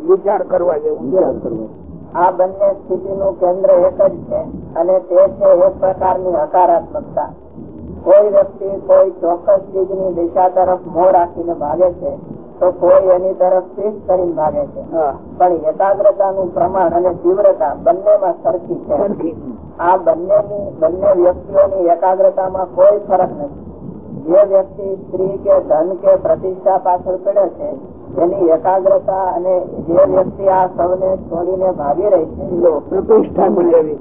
S3: વિચાર કરવા જેવું
S5: આ બંને સ્થિતિ નું કેન્દ્ર એક જ છે અને તે છે એક પ્રકારની હકારાત્મકતા. કોઈ વ્યક્તિ કોઈ ચોક્કસ ચીજની દિશા તરફ મોં રાખીને ભાગે છે તો કોઈ એની તરફ પીઠ કરીને ભાગે છે. પણ એકાગ્રતાનું પ્રમાણ અને તીવ્રતા બંનેમાં સરખી છે. આ બંનેની બંને વ્યક્તિઓની એકાગ્રતામાં કોઈ ફરક નથી. જે વ્યક્તિ સ્ત્રી કે ધન કે પ્રતિષ્ઠા પાછળ પડે છે તેની એકાગ્રતા અને જે વ્યક્તિ આ સૌને છોડીને ભાગી રહી છે
S3: પ્રતિષ્ઠા મળેલી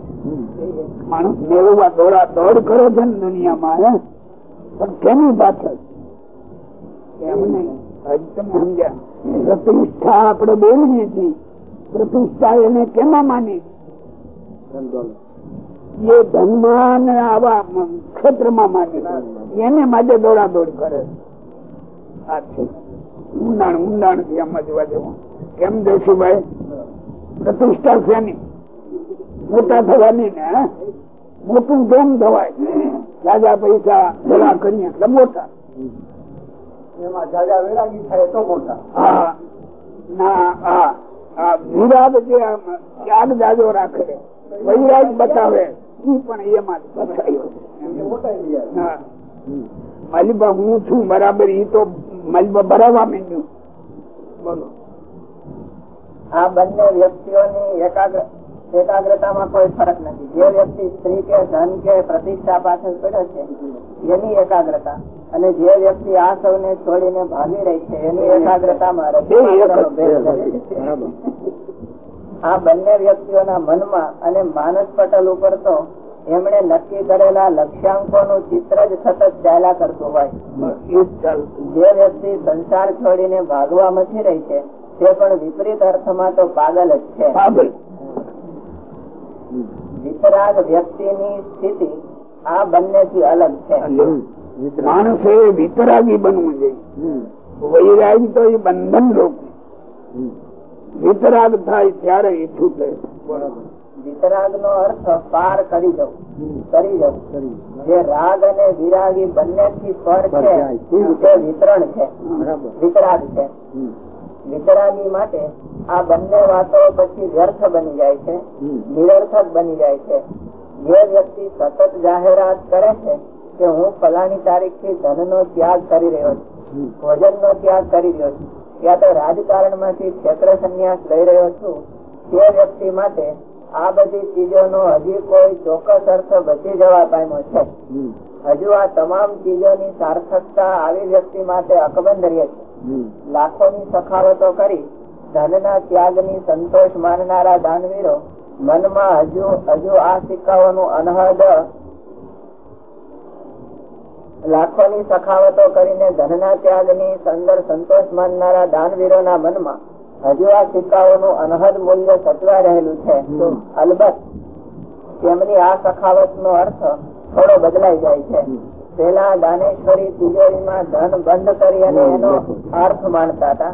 S3: માણસ મેળવવા દોડા દોડ કરો છે દુનિયામાં પણ કેની પાછળ? પ્રતિષ્ઠા આપણે બોલીએ છીએ. પ્રતિષ્ઠા એને કેમાં માની એ ધનમાં ને આવા ક્ષેત્રમાં માની એને માટે દોડાદોડ કરે. આ છે. ઊંડાણ ઊંડાણથી સમજવા જવું કેમ દેશુભાઈ પ્રતિષ્ઠા છે મોટા થવાની ને મોટું કેમ થવાય રાજા પૈસા ભેગા કરીએ એટલે મોટા.
S6: એમાં જાજા વેરાગી થાય તો મોટા.
S3: હા. ના હા. આ વિરાટ જે ત્યાગ જાજો રાખે વૈરાગ બતાવે ઈ પણ એમાં બતાવ્યો હા. માલિબા હું છું બરાબર ઈ તો માલિબા બરાબર માંડ્યું. બોલો.
S5: આ બંને વ્યક્તિઓની એકાગ્ર એકાગ્રતામાં કોઈ ફરક નથી. જે વ્યક્તિ સ્ત્રી કે ધન કે પ્રતિષ્ઠા પાછળ પડ્યો છે એની એકાગ્રતા. અને જે વ્યક્તિ આ સૌને છોડીને ભાગી રહી છે એની એકાગ્રતામાં. આ બંને વ્યક્તિઓના મનમાં અને માનસ પટલ ઉપર તો એમણે નક્કી કરેલા લક્ષ્યાંકોનું ચિત્ર જ સતત ચાલ્યા કરતું હોય.
S3: જ
S5: વ્યક્તિ સંસાર છોડીને ભાગવા મચી રહી છે તે પણ વિપરીત અર્થમાં તો પાગલ જ છે. વિતરાગ વ્યક્તિની સ્થિતિ આ બંને થી અલગ છે.
S3: માણસે વિતરાગી બનવું જોઈએ. વૈરાગ તો એ બંધન રોગ વિતરાગ થાય ત્યારે એ છૂટે.
S5: વિતરાગ નો અર્થ પાર કરી જવું કરી જવું જે રાગ અને વિરાગી બંને થી પર છે તે વિતરણ છે. વિતરાગ છે. વિતરાગી માટે આ બંને વાતો પછી વ્યર્થ બની જાય છે. નિરર્થક બની જાય છે. જે વ્યક્તિ સતત જાહેરાત કરે છે કે હું ફલાણી તારીખથી ધન નો ત્યાગ કરી રહ્યો છું ભોજન નો ત્યાગ કરી રહ્યો છું યા તો રાજકારણમાંથી ક્ષેત્ર સંન્યાસ લઈ રહ્યો છું તે વ્યક્તિ માટે આ બધી ચીજોનો હજી કોઈ ચોક્કસ અર્થ બચી જવા પામ્યો છે. હજુ આ તમામ ચીજોની સાર્થકતા આવી વ્યક્તિ માટે અકબંધર્ય છે. લાખોની સખાવતો કરી ધનના ત્યાગની સંતોષ માનનારા દાનવીરો મનમાં હજુ હજુ આ સિક્કાઓનું અનહદ લાખોની સખાવતો કરીને ધનના ત્યાગની સંદર સંતોષ માનનારા દાનવીરોના મનમાં હજુ આ સિક્કાઓનું અનહદ મૂલ્ય સચવાઈ રહેલું છે. અલબત્ત તેમની આ સખાવત નો અર્થ થોડો બદલાઈ જાય છે. પેલા દાનેશ્વરી તિજોરીમાં ધન બંધ કરી અને એનો અર્થ માનતા હતા.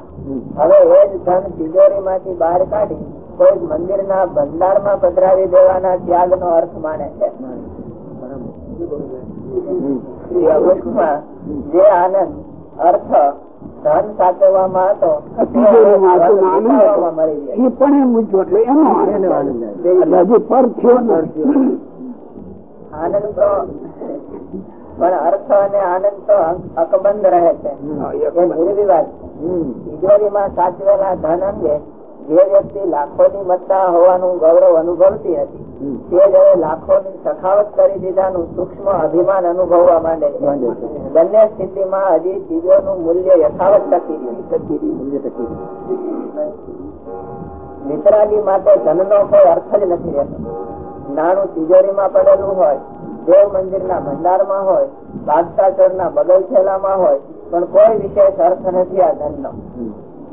S5: હવે એ જ ધન તિજોરીમાંથી બહાર કાઢી કોઈ મંદિરના ભંડારમાં પધરાવી દેવાના ત્યાગ નો અર્થ માને છે. જે આનંદ અર્થ ધન સાચવવામાં હતો.
S3: એ પણ મૂક્યો એટલે એનો હજી પર થયો
S5: આનંદ તો પણ અર્થ અને આનંદ તો અકબંધ રહે છે. એ નિર્વિવાદ સાચવેલા ધન અંગે જે વ્યક્તિ લાખોની મત્તા હોવાનું ગૌરવ અનુભવતી હતી તે જયારે લાખો ની સખાવત કરી દીધાનું સૂક્ષ્મ અભિમાન અનુભવવા માંડે છે. બંને સ્થિતિમાં હજી ચીજોનું મૂલ્ય યથાવત ટકી વિતરાગી માટે ધનનો કોઈ અર્થ જ નથી રહેતો. નાણું તિજોરીમાં પડેલું હોય દેવ મંદિરના ભંડારમાં હોય બાદશાહ ના બગલ થેલામાં હોય પણ કોઈ વિશેષ અર્થ નથી આ ધનનો.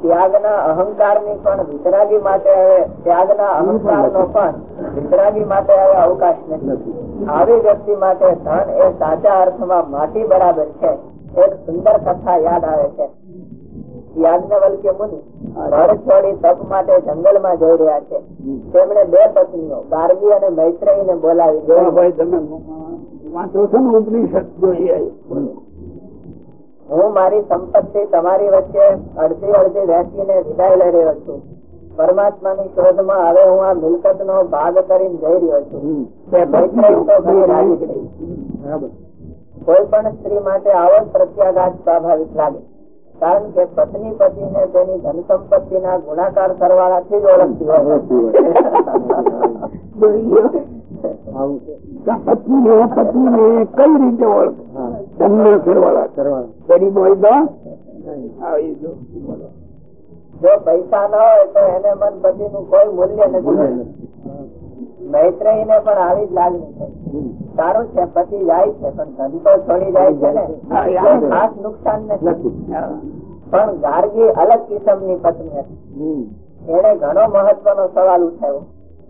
S5: ત્યાગના અહંકારની પણ વિતરાગી માટે હવે ત્યાગના અહંકારનો પણ વિતરાગી માટે હવે અવકાશ નથી. આવી વ્યક્તિ માટે ધન એ સાચા અર્થમાં માટી બરાબર છે. એક સુંદર કથા યાદ આવે છે. યાજ્ઞવલ્ક્ય મુનિ ઘર છોડી તપ માટે જંગલમાં જઈ રહ્યા છે. તેમણે બે પત્નીઓ ગાર્ગી અને મૈત્રેયી ને બોલાવી
S3: વાંચો છો ને ઉપનિષદ? જોઈએ.
S5: હું મારી સંપત્તિ તમારી વચ્ચે અડધી અડધી વહેંચીને વિદાય લઈ રહ્યો છું. પરમાત્માની શોધમાં હવે હું આ મિલકત નો ભાગ કરીને જઈ રહ્યો છું. કોઈ પણ સ્ત્રી માટે આવો જ પ્રત્યાઘાત સ્વાભાવિક લાગે. કારણ કે પત્ની પતિને તેની ધન સંપત્તિ ના ગુણાકાર સરવાળાથી જ ઓળખતી હોય
S3: પત્ની એ ને કઈ રીતે ઓળખે? ધનના સરવાળા ગરીબ હોય તો? જો.
S5: જો પૈસા ન હોય તો એને મન પતિ નું કોઈ મૂલ્ય નથી. મૈત્રેયી ને પણ આવી જ લાગણી છે. સારું છે પતિ જાય છે પણ ધંધો છોડી જાય છે ને ખાસ નુકસાન નથી. પણ ગાર્ગી અલગ કિસમની પત્ની હતી. એને ઘણો મહત્વ નો સવાલ ઉઠાવ્યો.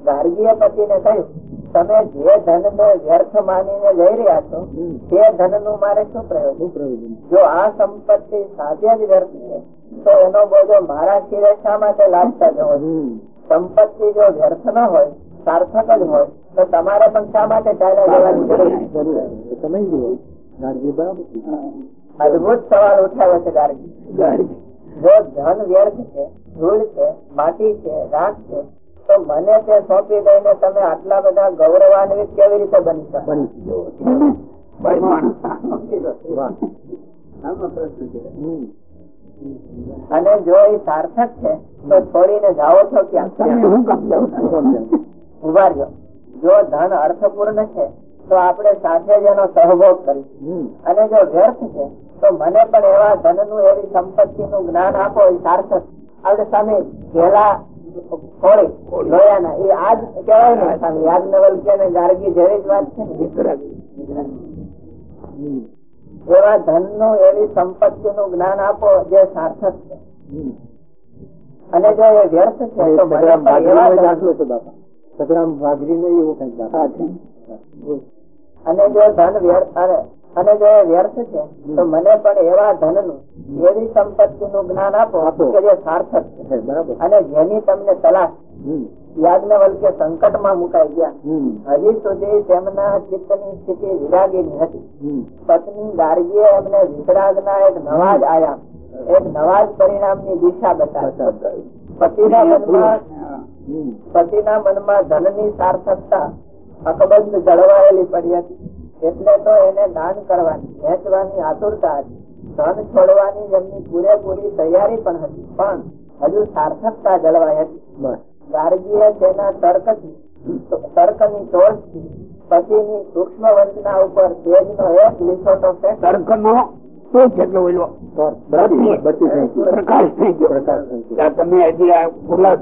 S5: ગાર્ગીએ પતિને કહ્યું તમે જે ધન ને વ્યર્થ માનીને લઈ રહ્યા છો તે ધનનું મારે શું પ્રયોજન? જો આ સંપત્તિ સાચે જ વ્યર્થ છે તો એનો બોજો મારા શિરે શા માટે લાગતા જવો સંપત્તિ જો વ્યર્થ ન હોય સાર્થક જ હોય તો તમારે પણ શા માટે ચાલ્યા જવાની જરૂર અદભુત સવાલ ઉઠાવે છે ગાર્ગી. જો ધન વ્યર્થ છે ધૂળ છે માટી છે રાખ છે તો મને તે સોંપી દઈને તમે આટલા બધા ગૌરવાન્વિત કેવી રીતે બની શકો? અને જો એ સાર્થક છે તો છોડીને જાઓ છો ક્યાં? ઊભા રહ્યો. જો ધન અર્થપૂર્ણ છે તો આપણે સાથે જ એનો સહભોગ કરીશું. અને જો વ્યર્થ છે તો મને પણ એવા ધનનું એવી સંપત્તિ નું જ્ઞાન આપો એ સાર્થક. આપણે સામે ઘેલા એવા ધનનું એવી સંપત્તિ નું જ્ઞાન આપો જે સાર્થક છે. અને જો એ વ્યર્થ છે તો
S6: સગરામ ને એવું કંઈક છે.
S5: અને જો ધન વ્યર્થ અને જો વ્યર્થ છે તો મને પણ એવા ધનનું એવી સંપત્તિ નું જ્ઞાન આપો. કે જે સાર્થક છે. અને જેની તમને તલાશ. યાજ્ઞવલ્ક્ય સંકટમાં મુકાઈ ગયા. હજી સુધી તેમના ચિત્તની સ્થિતિ વિરાગીની હતી. પત્ની ગાર્ગીએ એમને વિતરાગના એક નવા જ આયામ એક નવા જ પરિણામની દિશા બતાવી. પતિના મનમાં. પતિના મનમાં ધનની સાર્થકતા અકબંધ જળવાયેલી પડી હતી. એટલે તો એને દાન કરવાની વહેંચવાની આતુરતા હતી. ધન છોડવાની એમની પૂરેપૂરી તૈયારી પણ હતી. પણ હજુ સાર્થકતા જળવાઈ હતી. ગાર્ગીએ તેના તર્કથી તર્કની ટોચથી પતિની સૂક્ષ્મ વંચના ઉપર તેજનો એક લીસોટો.
S3: તર્ક નો તો કેટલો ઓલો?
S6: તો બત્તી બત્તી થઈ
S3: પ્રકાશ થઈ ગયો.
S6: પ્રકાશ થઈ ગયો.
S3: તમે હજી આ ખુલ્લા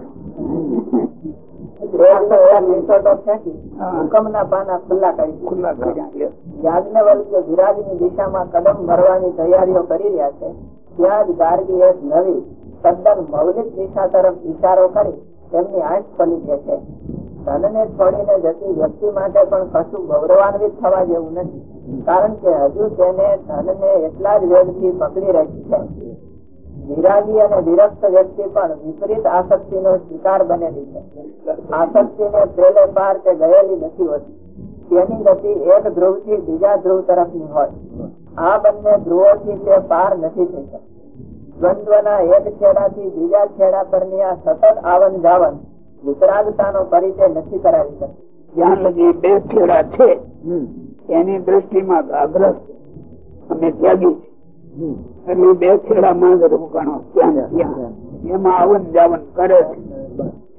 S5: દિશામાં કદમ ભરવાની તૈયારીઓ કરી રહ્યા છે. ત્યાં જ ગાર્ગી એક નવી તદ્દન મૌલિક દિશા તરફ ઇશારો કરી તેમની આંખ ખોલી દે છે. ધનને છોડીને જતી વ્યક્તિ માટે પણ કશું ગૌરવાન્વિત થવા જેવું નથી. કારણ કે હજુ તેને ધનને એટલા જ વેગથી પકડી રહી છે. વિરાગી અને વિરક્ત વ્યક્તિ પણ વિપરીત આસક્તિનો શિકાર બનેલી છે. આસક્તિને પેલે પાર તે ગયેલી નથી હોતી. તેની ગતિ એક ધ્રુવથી બીજા ધ્રુવ તરફની હોય. આ બંને ધ્રુવોથી તે પાર નથી થઈ શકતી. દ્વંદ્વના એક છેડાથી બીજા છેડા પરની આ સતત આવન જાવન વિતરાગતાનો પરિચય નથી કરાવી શકતી.
S3: જ્યાં લગી બે છેડા છે. એની દ્રષ્ટિમાં અગ્રસ્ત અને ત્યાગી છે. એટલે બે ખેડા જ રોકાણો ત્યાં. એમાં આવન જાવન કરે.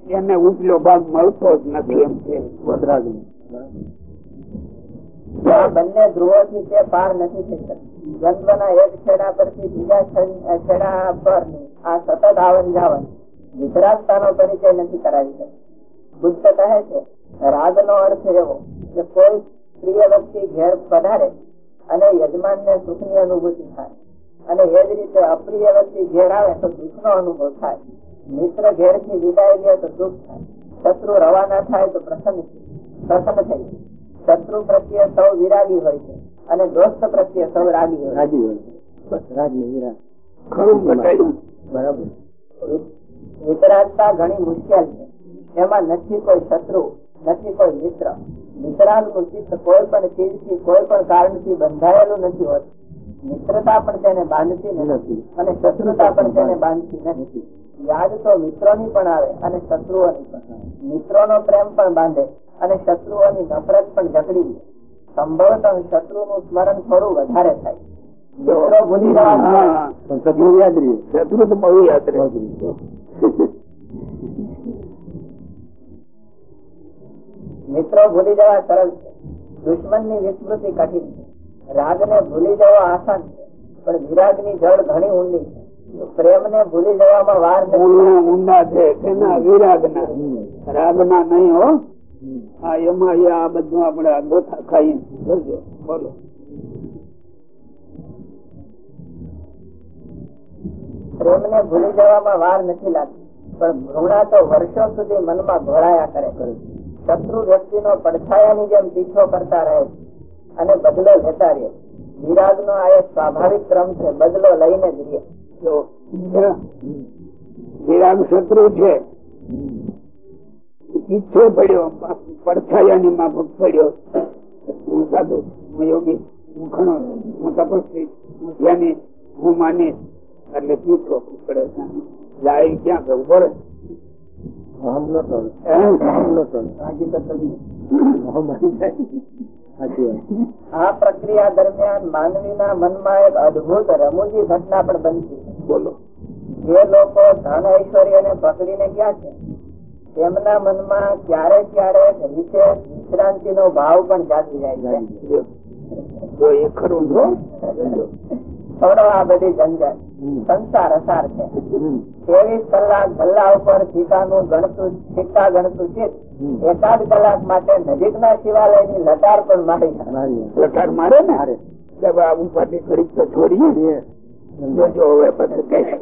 S3: એને ઉપલો ભાગ મળતો જ નથી એમ છે.
S5: બંને ધ્રુવોથી તે પાર નથી થઈ શકતી. આ સતત આવન જાવન વિતરાગતાનો પરિચય નથી કરાવી શકતો. બુદ્ધ કહે છે, રાગનો અર્થ એવો કે કોઈ પ્રિય વ્યક્તિ ઘેર પધારે અને યજમાન ને સુખની અનુભૂતિ થાય. અને એ જ રીતે અપ્રિય વ્યક્તિ ઘેર આવે તો દુઃખ નો અનુભવ થાય. મિત્ર ઘેરથી વિદાય લે તો દુઃખ થાય. શત્રુ રવાના થાય તો પ્રસન્ન પ્રસન્ન થઈ શત્રુ પ્રત્યે સૌ વિરાગી હોય છે અને દોસ્ત પ્રત્યે સૌ રાગી હોય
S6: રાગી હોય બસ રાજ ને વિરાજ
S3: ખરું
S6: બરાબર.
S5: વિતરાગતા ઘણી મુશ્કેલ છે. એમાં નથી કોઈ શત્રુ નથી કોઈ મિત્ર. વિતરાગનું ચિત્ત કોઈ પણ ચીજથી કોઈ પણ કારણથી બંધાયેલું નથી હોતું. મિત્રતા પણ તેને બાંધતી નથી. અને શત્રુતા પણ તેને બાંધતી નથી. યાદ તો મિત્રોની પણ આવે અને શત્રુઓની પણ મિત્રોનો પ્રેમ પણ બાંધે અને શત્રુઓની નફરત પણ જકડી સંભવત શત્રુ નું સ્મરણ થોડું વધારે થાય. મિત્રો ભૂલી જવા
S3: હા.
S6: યાદ રહે.
S3: શત્રુ તો બહુ યાદ રહે.
S5: મિત્રો ભૂલી જવા સરળ છે. દુશ્મનની વિસ્મૃતિ કઠિન છે. રાગ ને ભૂલી જવો આસાન છે. પણ વિરાગની જળ ઘણી ઊંડી છે. પ્રેમ ને ભૂલી જવામાં વાર
S3: ઊંડા છે તેના વિરાગ ના રાગ ના નહીં હો. હા એમાં આ બધું આપડે ગોથા ખાઈ બોલો.
S5: પ્રેમ ને ભૂલી જવામાં વાર નથી લાગતી. પણ ભૃણા તો વર્ષો સુધી મનમાં ઘોળાયા કરે શત્રુ વ્યક્તિનો પડછાયાની જેમ પીછો કરતા રહે છે. અને બદલો લેતા રહે વિરાગ નો આ એક સ્વાભાવિક ક્રમ છે બદલો લઈને જ રહે
S3: વિરાગ શત્રુ છે પીછે પડ્યો પડછાયાની માફક પડ્યો. હું સાધુ હું યોગી હું ઘણો હું તપસ્વી હું ધ્યાની હું માની એટલે પીછો પડે? છે જાય ક્યાં કે ઊભો રહે.
S6: હમલો તો
S3: હે?
S6: હમલો તો મહામારી થાય સાચી વાત
S5: આ પ્રક્રિયા દરમિયાન માનવીના મનમાં એક અદભુત રમૂજી ઘટના પણ બનતી.
S3: બોલો.
S5: જે લોકો ધન ઐશ્વર્યને પકડીને ગયા છે તેમના મનમાં ક્યારેક ક્યારેક વિશેષ વિશ્રાંતિ નો ભાવ પણ જાગી જાય છે.
S3: જો એ ખરું છો
S5: આ બધી ઝંઝટ સંસાર અસાર છે. ત્રેવીસ કલાક ગલ્લા ઉપર સિક્કાનું ગણતું સિક્કા ગણતું ચિત્ત એકાદ કલાક માટે નજીકના શિવાલયની લટાર પણ મારી
S3: લટાર મારે ને? ઉપાધિ ઘડીક તો છોડીએ જોજો હવે પછી કહીશ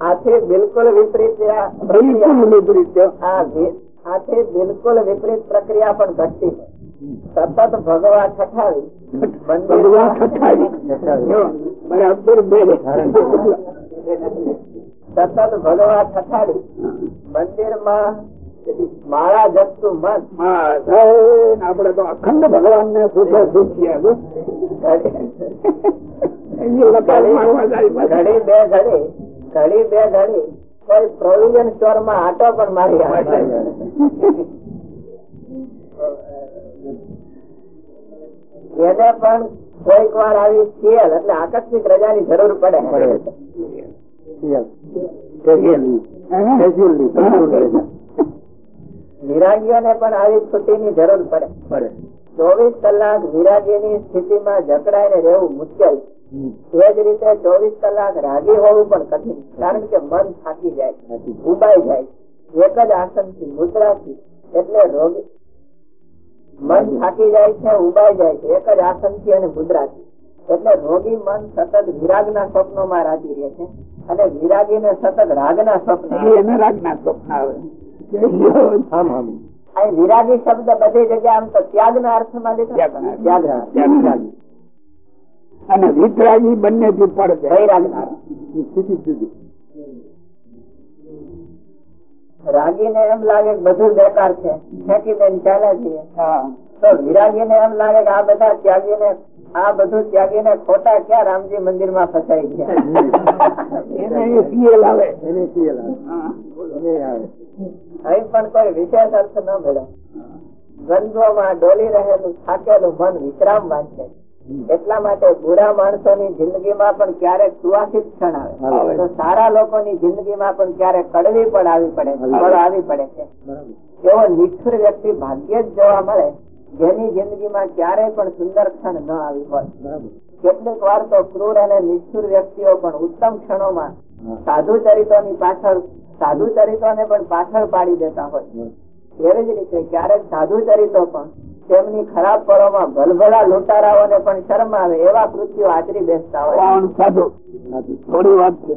S5: આથી બિલકુલ વિપરીત
S3: બિલકુલ વિપરીત છે.
S5: આથી બિલકુલ વિપરીત પ્રક્રિયા પણ ઘટતી હોય. સતત ભગવા
S3: બરાબર બે
S5: સતત ભગવા ઠઠાડી મંદિરમાં માળા જપતું મન.
S3: માં, આપણે તો અખંડ ભગવાન ને સુખે સુખીએ.
S5: ઘડી બે ઘડી. ઘડી બે ઘડી. કોઈ પ્રોવિઝન સ્ટોરમાં આટો પણ મારી આવે. એને પણ કોઈક વાર આવી સિયલ એટલે આકસ્મિક રજાની જરૂર પડે. વિરાગીઓને પણ આવી છુટ્ટીની જરૂર પડે.
S6: પડે.
S5: ચોવીસ કલાક વિરાગીની સ્થિતિમાં જકડાઈને રહેવું મુશ્કેલ. એ જ રીતે ચોવીસ કલાક રાગી હોવું પણ કઠિન કારણ કે મન થાકી જાય. ઉબાઈ જાય. એક જ આસનથી મુદ્રાથી એટલે રોગી મન થાકી જાય છે ઉબાઈ જાય છે. એક જ આસનથી અને મુદ્રાથી. એટલે રોગી મન સતત વિરાગ ના સ્વપ્નો માં રાજી રહે છે. અને વિરાગી ને સતત રાગ ના સ્વપ્ન.
S3: એને રાજના સ્વપ્ન આવે.
S5: વિરાગી શબ્દ બધી જગ્યા આમ તો ત્યાગ
S3: ના
S5: અર્થમાં
S3: ત્યાગ. અને વિતરાગી બંને થી પડે
S5: વૈરાગના
S6: સ્થિતિ જુદી.
S5: રાગીને એમ લાગે બધું બેકાર છે. ફેંકી દઈને ચાલ્યા છીએ તો વિરાગી ને એમ લાગે કે આ બધા ત્યાગીને આ બધું ત્યાગીને ખોટા ક્યાં રામજી મંદિરમાં ફસાઈ ગયા? અહીં પણ કોઈ વિશેષ અર્થ ન મળ્યો ગંધોમાં ડોલી રહેલું થાકેલું મન વિશ્રામ વાંચે એટલા માટે બુરા માણસોની જિંદગીમાં પણ ક્યારેક સુવાસિત ક્ષણ આવે. તો સારા લોકોની જિંદગીમાં પણ ક્યારેક કડવી પણ આવી પડે આવી પડે છે. એવો નિષ્ઠુર વ્યક્તિ ભાગ્યે જ જોવા મળે જેની જિંદગીમાં ક્યારેય પણ સુંદર ક્ષણ ન આવી હોય. કેટલીક વાર તો ક્રૂર અને નિષ્ઠુર વ્યક્તિઓ પણ ઉત્તમ ક્ષણોમાં સાધુ ચરિત્રોની પાછળ સાધુ ચરિત્રોને પણ પાછળ પાડી દેતા હોય. એવી જ રીતે ક્યારેક સાધુ ચરિત્રો પણ તેમની ખરાબ પળોમાં ભલભલા લૂંટારાઓને પણ શરમ આવે એવા કૃત્યો આચરી બેસતા હોય.
S3: સાધુ. થોડી વાત છે.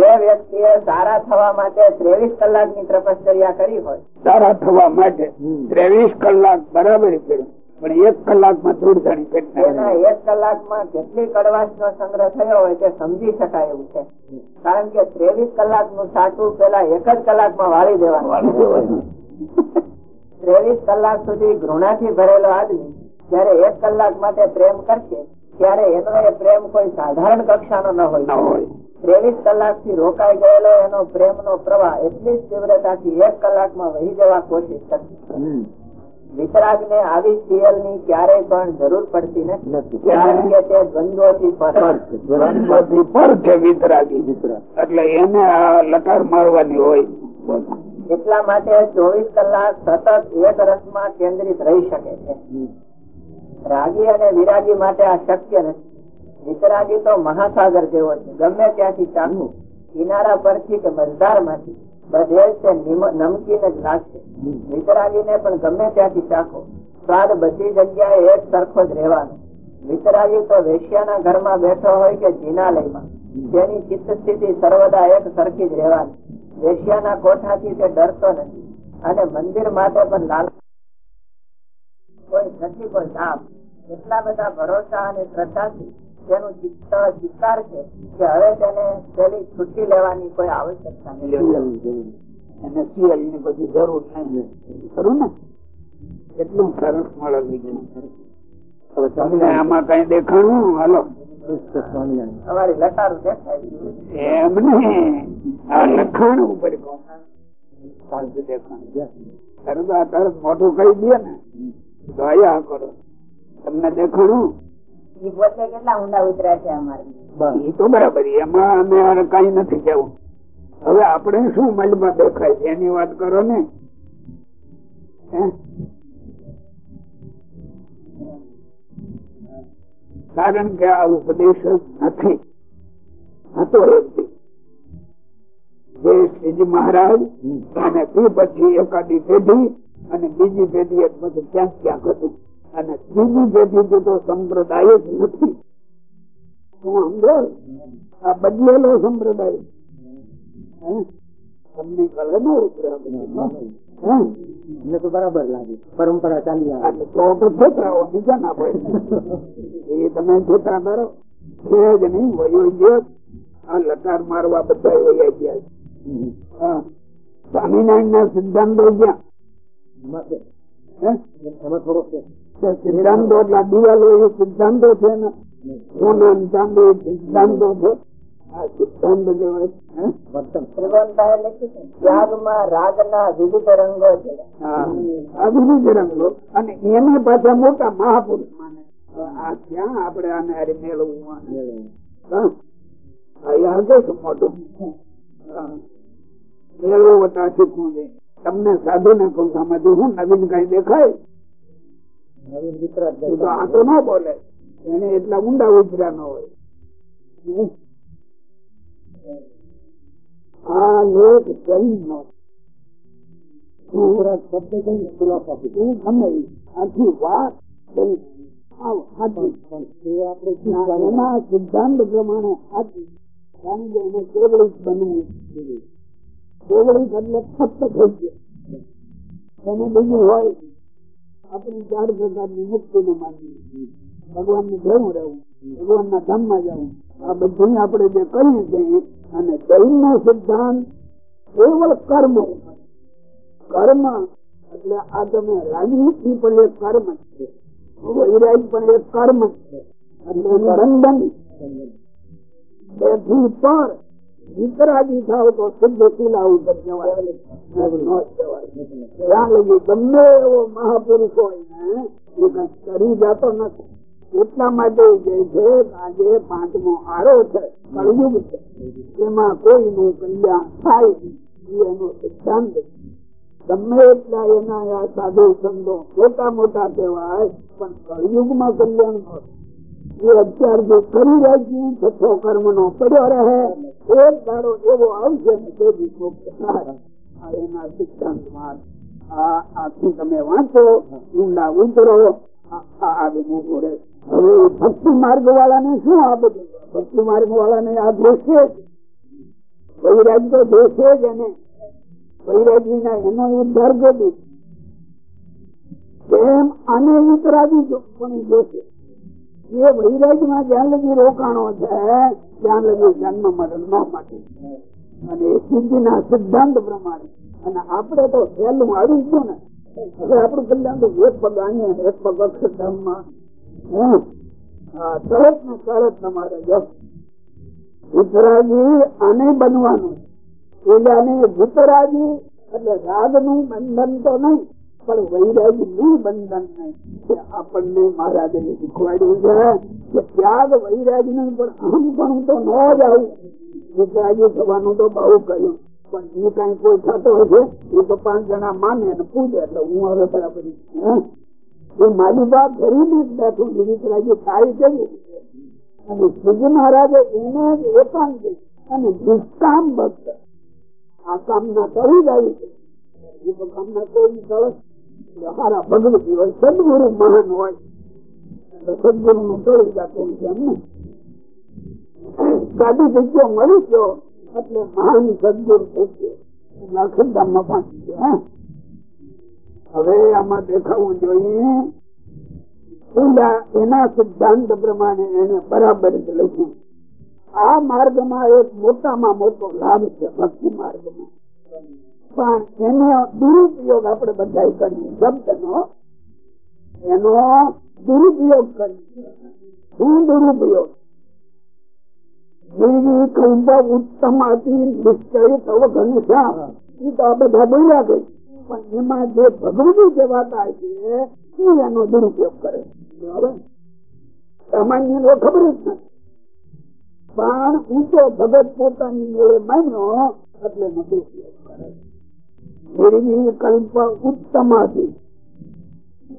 S5: જે વ્યક્તિએ સારા થવા માટે ત્રેવીસ કલાકની તપશ્ચર્યા કરી હોય.
S3: સારા થવા માટે ત્રેવીસ કલાક બરાબર કર્યું. પણ એક કલાકમાં કરી
S5: એના
S3: નાખી.
S5: એક કલાકમાં કેટલી કડવાશ નો સંગ્રહ થયો હોય તે સમજી શકાય એવું છે. કારણ કે ત્રેવીસ કલાકનું સાચું પેલા એક જ કલાકમાં વાળી દેવાનું.
S3: વાળી દેવાનું.
S5: ત્રેવીસ કલાક સુધી ઘૃણાથી ભરેલો આદમી જયારે એક કલાક માટે પ્રેમ કરશે ત્યારે એનો એ પ્રેમ કોઈ સાધારણ કક્ષાનો ન હોય. ત્રેવીસ કલાકથી રોકાઈ ગયેલો એનો પ્રેમ નો પ્રવાહ એટલી જ તીવ્રતાથી એક કલાકમાં વહી જવા કોશિશ કરશે. વિતરાગ ને આવી સિયલની ક્યારેય પણ જરૂર પડતી નથી. કારણ કે તે દ્વંદ્વોથી
S3: થી પર છે વિતરાગી. એટલે એને લટાર મારવાની હોય.
S5: એટલા માટે ચોવીસ કલાક સતત એક રસમાં કેન્દ્રિત રહી શકે છે. રાગી અને વિરાગી માટે આ શક્ય નથી. વિતરાગી તો મહાસાગર જેવો છે. ગમે ત્યાંથી ચાખવું. કિનારા પરથી કે મજદારમાંથી બધે તે નિમ- નમકીન જ લાગશે. વિતરાગીને પણ ગમે ત્યાંથી ચાખો. સ્વાદ બધી જગ્યાએ એક સરખો જ રહેવાનો. વિતરાગી તો વેશ્યાના ઘરમાં બેઠો હોય કે જીનાલયમાં. તેની ચિત્ત સ્થિતિ સર્વદા એક સરખી જ રહેવાની. વેશ્યાના કોઠાથી તે ડરતો નથી. અને મંદિર માટે પણ લાલ કોઈ નથી, કોઈ કામ એટલા બધા ભરોસા અને શ્રદ્ધાથી તેનું ચિત્કાર છે કે હવે તેને પેલી છુટ્ટી લેવાની કોઈ આવશ્યકતા નથી.
S3: એને સિયલ બધી જરૂર નહીં ખરું ને? કેટલું સરસ મળે વિજ્ઞાન. હવે તમને આમાં કઈ દેખાણું? હાલો. મોઢું કહી દે ને દયા કરો. તમને
S5: દેખાડું? કેટલા ઊંડા ઉતરા છે અમારે.
S3: એ તો બરાબર એમાં અમે કઈ નથી કેવું હવે આપણે શું મલમાં દેખાય છે? એની વાત કરો ને. કારણ કે આ ઉપદેશ નથી. હતો એકથી જે શ્રીજી મહારાજ પછી એકાદી પેઢી અને બીજી પેઢી એક ક્યાંક ક્યાંક હતું. અને ત્રીજી પેઢી તો સંપ્રદાય જ નથી. આ બદલેલો સંપ્રદાય? તમને?
S6: મને તો બરાબર લાગે. પરંપરા ચાલી આવે.
S3: તો તો છોકરાઓ બીજા ના હોય. એ તમે છોકરા કરો છે જ નહીં વયો ગયો. આ લટાર મારવા બધા વયા ગયા. હા. સ્વામિનારાયણ ના સિદ્ધાંતો ગયા.
S6: એમાં થોડોક છે.
S3: સિદ્ધાંતો એટલે દિવાલો એ સિદ્ધાંતો છે ને. સોના ચાંદી સિદ્ધાંતો છે. મોટા મહાપુરુષ માને ક્યાં આપણે આને હારે મેળવવું મોટું મેળવતા શીખવું છે તમને સાધુ ને કહું છું, હું નવીન કઈ દેખાય
S6: નવીન વિતરાગ
S3: તો આ તો ન બોલે એને એટલા ઊંડા ઉજરા ન હોય. આ લોક જૈન
S6: શબ્દ કઈ ફિલોસોફી
S3: તું ગમે સિદ્ધાંત પ્રમાણે સાચી કારણ કે એને કેવળી બનવું જોઈએ. કેવળી એટલે ફક્ત થઈ ગયો. એને બીજું હોય, આપણે ચાર પ્રકારની મુક્તિ ને માનવી ભગવાન ને ભેવું રહેવું. ભગવાન ધામમાં જવું આ બધું આપણે જે કરીએ છીએ અને જૈન નો સિદ્ધાંત કેવળ કર્મ કર્મ એટલે આ તમે રાજનીતિ પણ એક કર્મ છે. વૈરાગ પણ એક કર્મ છે. એટલે બંધન બેથી પર વિતરાગી થાવ તો શુદ્ધ શીલા ઉપર જવાય. ત્યાં લગી ગમે એવો મહાપુરુષ હોય ને, એ કઈ કરી જતો નથી. એટલા માટે જે છે આજે પાંચમો આરો છે, કળયુગ છે, એમાં કોઈનું કલ્યાણ થાય એનો સિદ્ધાંત. ગમે એટલા એના સાધુ સંતો મોટા મોટા કહેવાય, પણ કળયુગમાં કલ્યાણ એ અત્યાર જે કરી રાખી છઠ્ઠો કર્મ નો પડ્યો રહે, એક દાડો એવો આવશે ને તે બી મુક્ત આ એના સિદ્ધાંતમાં આ આખું તમે વાંચો, ઊંડા ઉતરો, આ આ મૂકો રહે. ભક્તિ માર્ગ વાળાને શું આ બધું? ભક્તિ માર્ગ વાળાને આ દેશે વૈરાગ તો દેશે જ એને. વૈરાગ વિના એનો ઉદ્ધાર ગોતી એમ આને વિતરાગી પણ જોશે એ વૈરાગમાં જ્યાં લગી રોકાણો છે ત્યાં લગી જન્મ મરણ ન માટે. અને સિદ્ધિ ના સિદ્ધાંત પ્રમાણે. અને આપણે તો પહેલું આવી ગયું ને. હવે આપણું કલ્યાણ તો એક પગ અહીંયા એક પગ અક્ષરધામમાં. હમ. તરત ને તરત એટલે રાગનું બંધન તો નહીં, પણ વૈરાગી નું બંધન નહીં. આપણને મહારાજે શીખવાડ્યું છે કે ત્યાગ વૈરાગી નું પણ આમ પણ તો ન જ આવું વિતરાગી થવાનું તો બહુ કહ્યું પણ એ કઈ કોઈ થતો હશે? એ તો પાંચ જણા માને અને પૂજે એટલે હું હવે બરાબર? એ વાત કરીને જ બેઠું થાય કેવી રીતે અને શ્રીજી મહારાજે એને જ એકાંતિક અને નિષ્કામ ભક્ત. આ કામના કરી છે. કામના કોઈ સરસ હારા ભગવતી હોય, સદગુરુ મહાન હોય. સદગુરુ નું ટોળી જતું છે એમને ગાદી જગ્યા મળી ગયો, એટલે મહાન સદગુરુ થઈ ગયો. અક્ષરધામમાં પહોંચી ગયા હવે આમાં દેખાવું જોઈએ. ઊંડા એના સિદ્ધાંત પ્રમાણે એને બરાબર જ લખ્યું. આ માર્ગમાં એક મોટામાં મોટો લાભ છે, ભક્તિ માર્ગમાં. પણ એનો દુરુપયોગ આપણે બધા કરીએ. શબ્દનો એનો દુરુપયોગ કરીએ. શું દુરુપયોગ? જેવી ઉત્તમ હતી નિશ્ચય તવ ઘનશ્યામ એ તો આ બધા બોલ્યા ગઈ પણ એમાં જે ભગવતી કહેવાતા છે એનો દુરુપયોગ કરે. સામાન્ય તો ખબર જ નથી. પણ ઊંચો ભગત પોતાની મેળે માન્યો એટલે એનો દુરુપયોગ કરે. કલ્પ ઉત્તમ હતી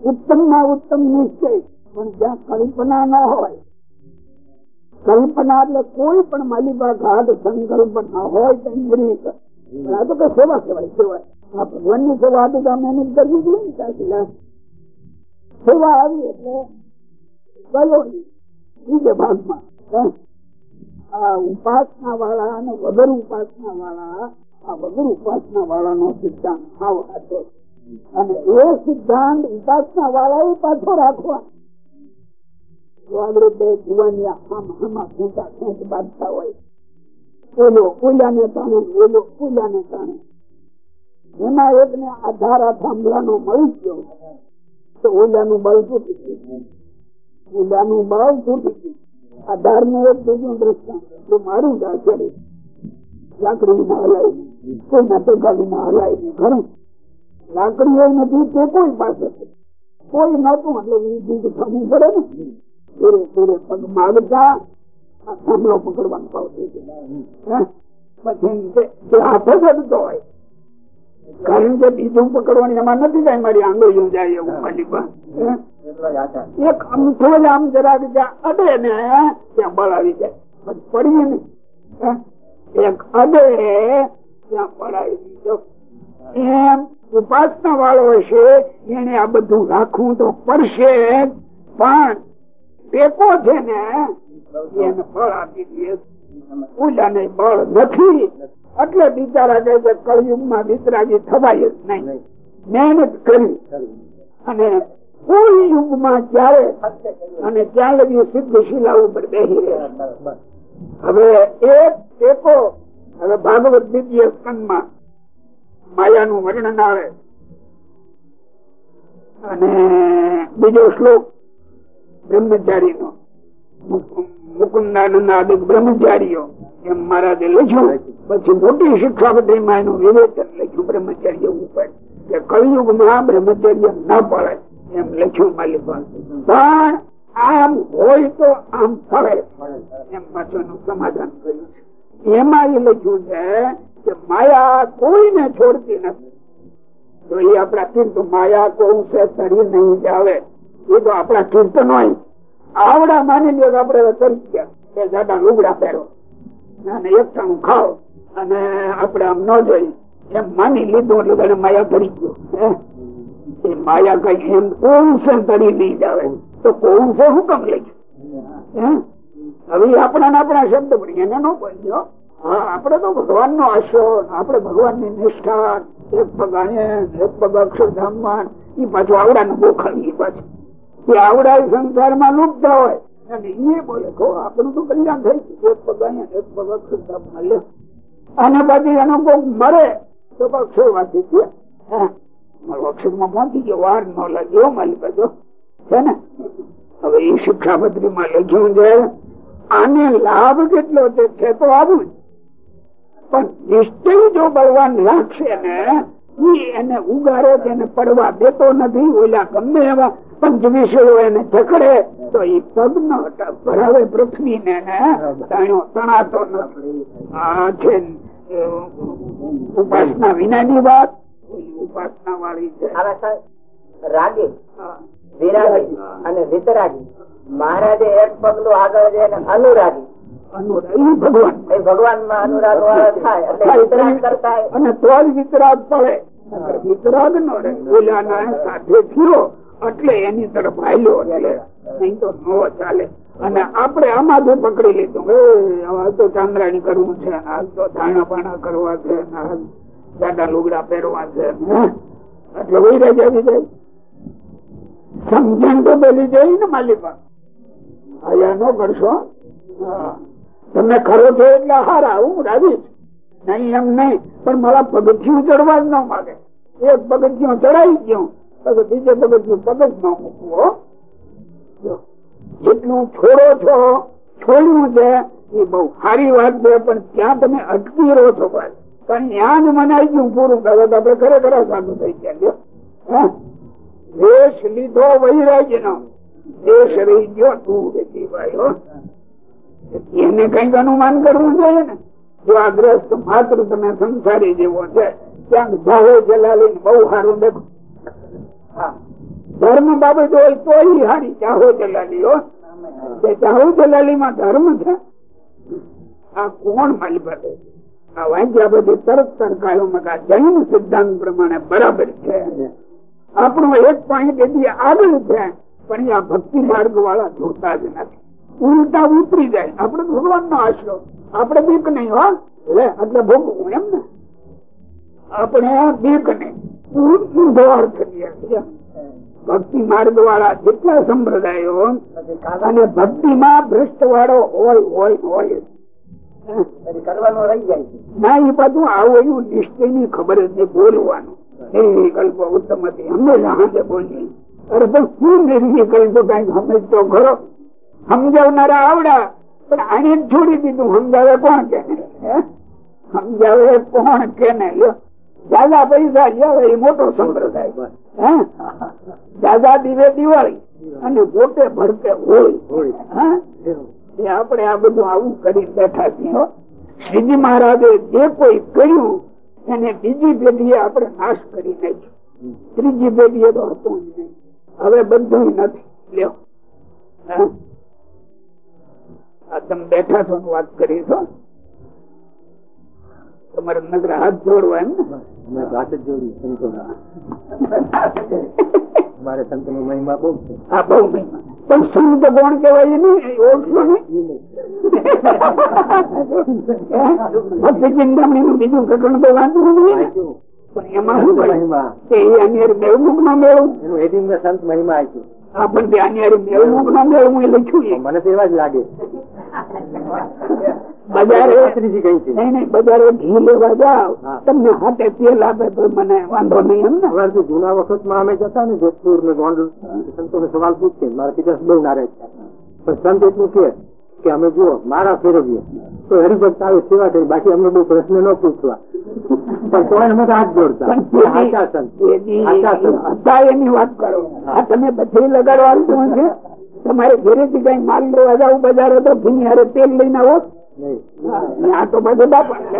S3: ઉત્તમમાં ઉત્તમ નિશ્ચય. પણ જ્યાં કલ્પના ન હોય, કલ્પના એટલે કોઈ પણ માલિકા ઘાટ સંકલ્પ ના હોય તો સેવા સેવાય સેવાય. આ ભગવાનની સેવા તો તમે એને કરવી જોઈએ ને સાચી સેવા આવી એટલે ગયો બીજે ભાગમાં. આ ઉપાસના વાળા અને વગર ઉપાસના વાળા આ વગર ઉપાસના વાળા નો સિદ્ધાંત આવો હતો અને એ સિદ્ધાંત ઉપાસના વાળા એ પાછો રાખવા. આપડે બે જુવાની આમ આમાં ખેંચા ખેંચ બાંધતા હોય ઓલો ઓલાને તાણે ઓલો ઓલાને તાણે. એમાં એક ને આધાર આ થાંભલાનો મળી ગયો તો ઓલાનું બળ તૂટી ગયું. ઓલાનું બળ તૂટી ગયું. આધારનું એક બીજું દ્રષ્ટાંત. તો મારું જ આચરે લાકડી વિના હલાય કોઈ વિના હલાય નહીં. ખરું? લાકડી હોય નથી તે કોઈ પાસે કોઈ નતું એટલે બીજું થવું પડે ને. પગ માગતા થાંભલો પકડવાનો ભાવ થઈ ગયો. પછી હાથે ચડતો હોય. કારણ કે બીજું પકડવાની એમાં નથી જાય મારી આંગળીઓ જાય એવું એક અમથો જ આમ જરાક જ્યાં અડે ને ત્યાં બળ આવી જાય. પડીએ ને એક અડે ત્યાં બળ આવી દીધો એમ ઉપાસના વાળો હશે એને આ બધું રાખવું તો પડશે પણ ટેકો છે ને એને ફળ આપી દે. પૂજાને બળ નથી. એટલે બિચારા કહે છે કળયુગમાં વિતરાગી થવાય જ નહીં. મહેનત કરી. અને કોઈ યુગમાં ક્યારે અને ત્યાં લગી સિદ્ધ શિલા ઉપર બેસી હવે એક ટેકો હવે ભાગવત દ્વિતીય સ્કંદમાં માયાનું વર્ણન આવે. અને બીજો શ્લોક બ્રહ્મચારી નો મુકુંદાનંદ આદિક બ્રહ્મચારીઓ. એમ મહારાજે લખ્યું. પછી મોટી શિક્ષાપત્રી માં એનું વિવેચન લખ્યું. બ્રહ્મચર્ય ઉપર. કે કળિયુગમાં બ્રહ્મચર્ય ન પડે એમ લખ્યું માલિક પણ આમ હોય તો આમ ફળે. એમ પાછું સમાધાન કર્યું છે. એમાં એ લખ્યું છે કે માયા કોઈને છોડતી નથી. તો એ આપણા કીર્તન માયા કોઈ છે, તરી નહીં જ આવે એ તો આપણા કીર્તનો આવડા માની લો આપડે કરી ગયા. કે દાદા લુગડા પહેરો. અને એકટાણું ખાવ અને આપડે આમ ન જોઈ એમ માની લીધું એટલે માયા કરી ગયો. એ માયા કઈ એમ કોણ તરી નહીં જાવે તો કોણ છે હું કમ લઈ હવે આપણા આપણા શબ્દ પણ એને ન બોલ્યો હા. આપડે તો ભગવાન નો આશરો. આપડે ભગવાનની નિષ્ઠા. એક પગ એક પગ અક્ષરધામમાં એ પાછું આવડા ને બોખાવી પાછું. એ આવડાય સંસારમાં લુપ્ત હોય. અને પછી એનો કોઈ મરે, તો અક્ષર વાંચી છે. મારો અક્ષરમાં પહોંચી ગયો, વાર ન લાગ્યો મારી બાજુ છે ને? હવે એ શિક્ષાપત્રી માં લખ્યું છે, આને લાભ કેટલો છે તો આવું પણ નિશ્ચય જો બળવાન રાખશે ને એને ઉગારે તેને પડવા દેતો નથી, ઓલા ગમે એવા પંચ વિષયો એને જકડે તો એ પગ નો ભરાવે પૃથ્વી ને તણાતો નથી આ છે ઉપાસના વિનાની વાત. ઉપાસના વાળી છે.
S5: રાગે વિરાગી અને વિતરાગી. મહારાજે એક પગલું આગળ છે અનુરાગી.
S3: અનુરાગી. ભગવાન.
S5: એ ભગવાનમાં અનુરાગ વાળા થાય એટલે વિતરાગ કરતા
S3: અને તો જ વિતરાગ પડે. વિતરાગ નો ઓલાના સાથે થયો એટલે એની તરફ હાલ્યો એટલે તો નો ચાલે. અને આપણે આમાંથી પકડી લીધું. તો ચાંદ્રાણી કરવું છે હાલ તો ધાણા પાણા કરવા છે દાદા લુગડા પહેરવા છે. એટલે વૈરાજ આવી જાય. સમજણ તો પેલી જોઈ ને માલિકા આયા ન કરશો. તમે ખરો છો એટલે હારા, હું રાજી નહીં, એમ નહીં. પણ મારા પગથિયું ચડવા જ ન માગે. એક પગથિયું ચડાઈ ગયું. પછી બીજે પગથિયું પગ જ ન મૂકવો જેટલું છોડો છો, છોડ્યું છે, એ બહુ સારી વાત છે, પણ ત્યાં તમે અટકી રહો છો ભાઈ. પણ જ્ઞાન મનાઈ ગયું પૂરું કરો તો આપડે ખરેખર સાધુ થઈ ગયા દેશ લીધો વૈરાગ્ય નો દેશ રહી ગયો તું ભાઈઓ એને કંઈક અનુમાન કરવું જોઈએ ને? જો આ ગ્રસ્ત માત્ર તમે સંસારી જેવો છે, ક્યાંક ભાવો જલાલી બહુ સારું દેખો. ધર્મ બાબત હોય તો હારી. ચાહો જલાલી હો. ચાહો જલાલી માં ધર્મ છે. આ કોણ મારી પાસે આ વાંચ્યા બધી તરત સરકારો જૈન સિદ્ધાંત પ્રમાણે બરાબર છે. આપણો એક પોઈન્ટ એથી આગળ છે. પણ આ ભક્તિ માર્ગ વાળા જોતા જ નથી. ઉલટા ઉતરી જાય. આપડે ભગવાન નો આશરો. આપડે બીક નહીં હો. લે, એટલે ભોગવું એમ ને. આપણે બીક નહીં. ભક્તિ માર્ગ વાળા જેટલા સંપ્રદાયો અને ભક્તિ માં ભ્રષ્ટ વાળો હોય હોય હોય
S6: રહી જાય
S3: ના એ બધું આવું નિશ્ચયની ખબર જ નહીં બોલવાનું નિર્વિકલ્પ ઉત્તમ હતી હંમેશા હાજે બોલીએ અરે પણ શું નિર્વિકલ્પ કંઈક સમજતો ખરો સમજાવનારા આવડા પણ આને છોડી દીધું સમજાવે કોણ કે સમજાવે કોણ કે ને દાદા પૈસા જયારે એ મોટો સંપ્રદાય દાદા દીવે દિવાળી અને પોતે ભરતે હોય એ આપણે આ બધું આવું કરી બેઠા છીએ શ્રીજી મહારાજે જે કોઈ કર્યું એને બીજી પેઢીએ આપણે નાશ કરી નાખ્યું. ત્રીજી પેઢીએ તો હતું જ નહીં. હવે બધું નથી. લ્યો. આ તમે બેઠા છો વાત કરી છો? તમારે નગર હાથ જોડવા એમ ને?
S6: વાત જ જોડી સંતો મારે સંત નો મહિમા બહુ છે.
S3: હા બહુ મહિમા. પણ સંત કોણ કેવાય નહીં ઓળખો નહીં ચિંતામણી નું બીજું કટણ તો વાંધું નહીં પણ એમાં શું
S6: મહિમા.
S3: કે એ અન્યર મેળવું ન મેળવું
S6: એનું હેડિંગમાં સંત મહિમા આપ્યું.
S3: આપણ તે અન્યર મેળવું ન મેળવું એ લખ્યું
S6: મને તો એવા જ લાગે.
S3: બજારે ઘી લેવા જાવ તમને હાથે તેલ આપે તો મને વાંધો નહીં એમ ને.
S6: જૂના વખતમાં અમે જતા ને જોધપુર ને ગોંડલ. સંતો સવાલ પૂછશે મારા પિતા બહુ નારાજ થાય પણ સંત એટલું કે કે અમે જુઓ મારા ફેરવીએ. તો હરિભક્ત આવે સેવા કરી. બાકી અમને બહુ પ્રશ્ન ન પૂછવા. પણ તો એને હાથ જોડતા.
S3: હતા એની વાત કરો. આ તમે બધી લગાડવાનું છે તમારે ઘરેથી કઈ માલ લેવા જાવ બજારે તો ભીની હારે તેલ લઈને આવો. આ તો બધું બાપા છે.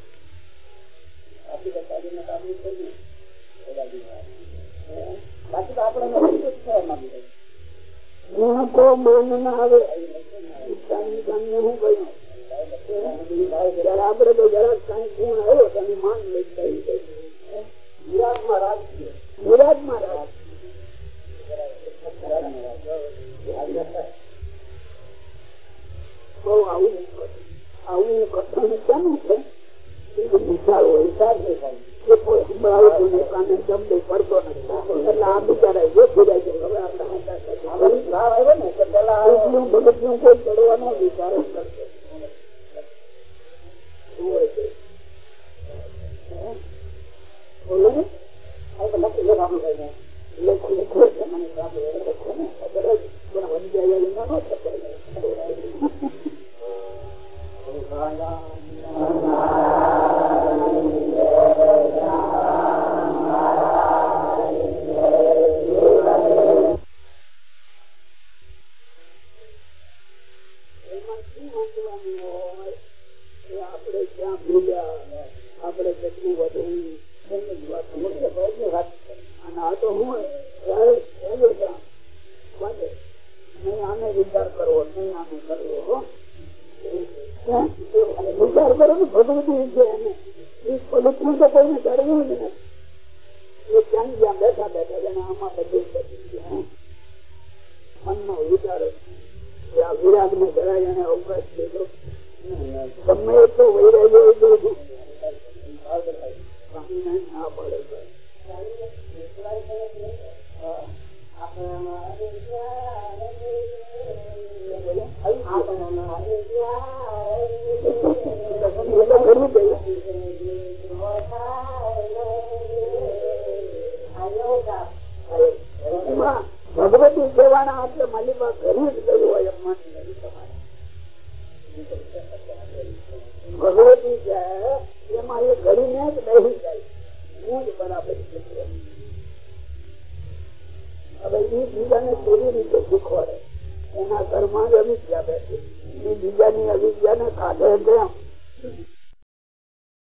S3: બાકી તો આપણે માન ના આવે. ઈચ્છાની કામને હું કહ્યું જયારે આપડે તો જરાક કઈ ગુણ આવ્યો તો માન લઈ જાય વિરાટમાં રાખીએ વિરાટમાં બહુ આવું આવું કથન કેનું છે? વિચાર હોય સાધે એ કોઈ સંભળાવતું નહીં કાને શબ્દ પડતો નથી એટલે આ બિચારા એ ફેરાય છે હવે આપણે એટલું ભગતનું કોઈ ચડવાનો વિચાર જ કરશે શું હોય છે? હે? બોલો ને? આ તો નક્કી છે આપણું કઈ નહીં. છે મને સાંભળે એટલે છે ને જ પણ વંજાય એના નો થતો આને વિચાર કરવો નહીં કરવો જ એ ક્યાં આમાં બધું બધું વિચાર આ વિરાગ ને જરાય એને ગમે એટલો ભગવતી સેવાના હાથે માલિકા કરી જ ગયું હોય એમ માની. ભગવતી છે, એમાં એ કરીને જ બેસી જાય. હું જ બરાબર. હવે એ બીજાને કેવી રીતે શીખવાડે? એના ઘરમાં જ અવિદ્યા બેસે. એ બીજાની અવિદ્યાને કાઢે કેમ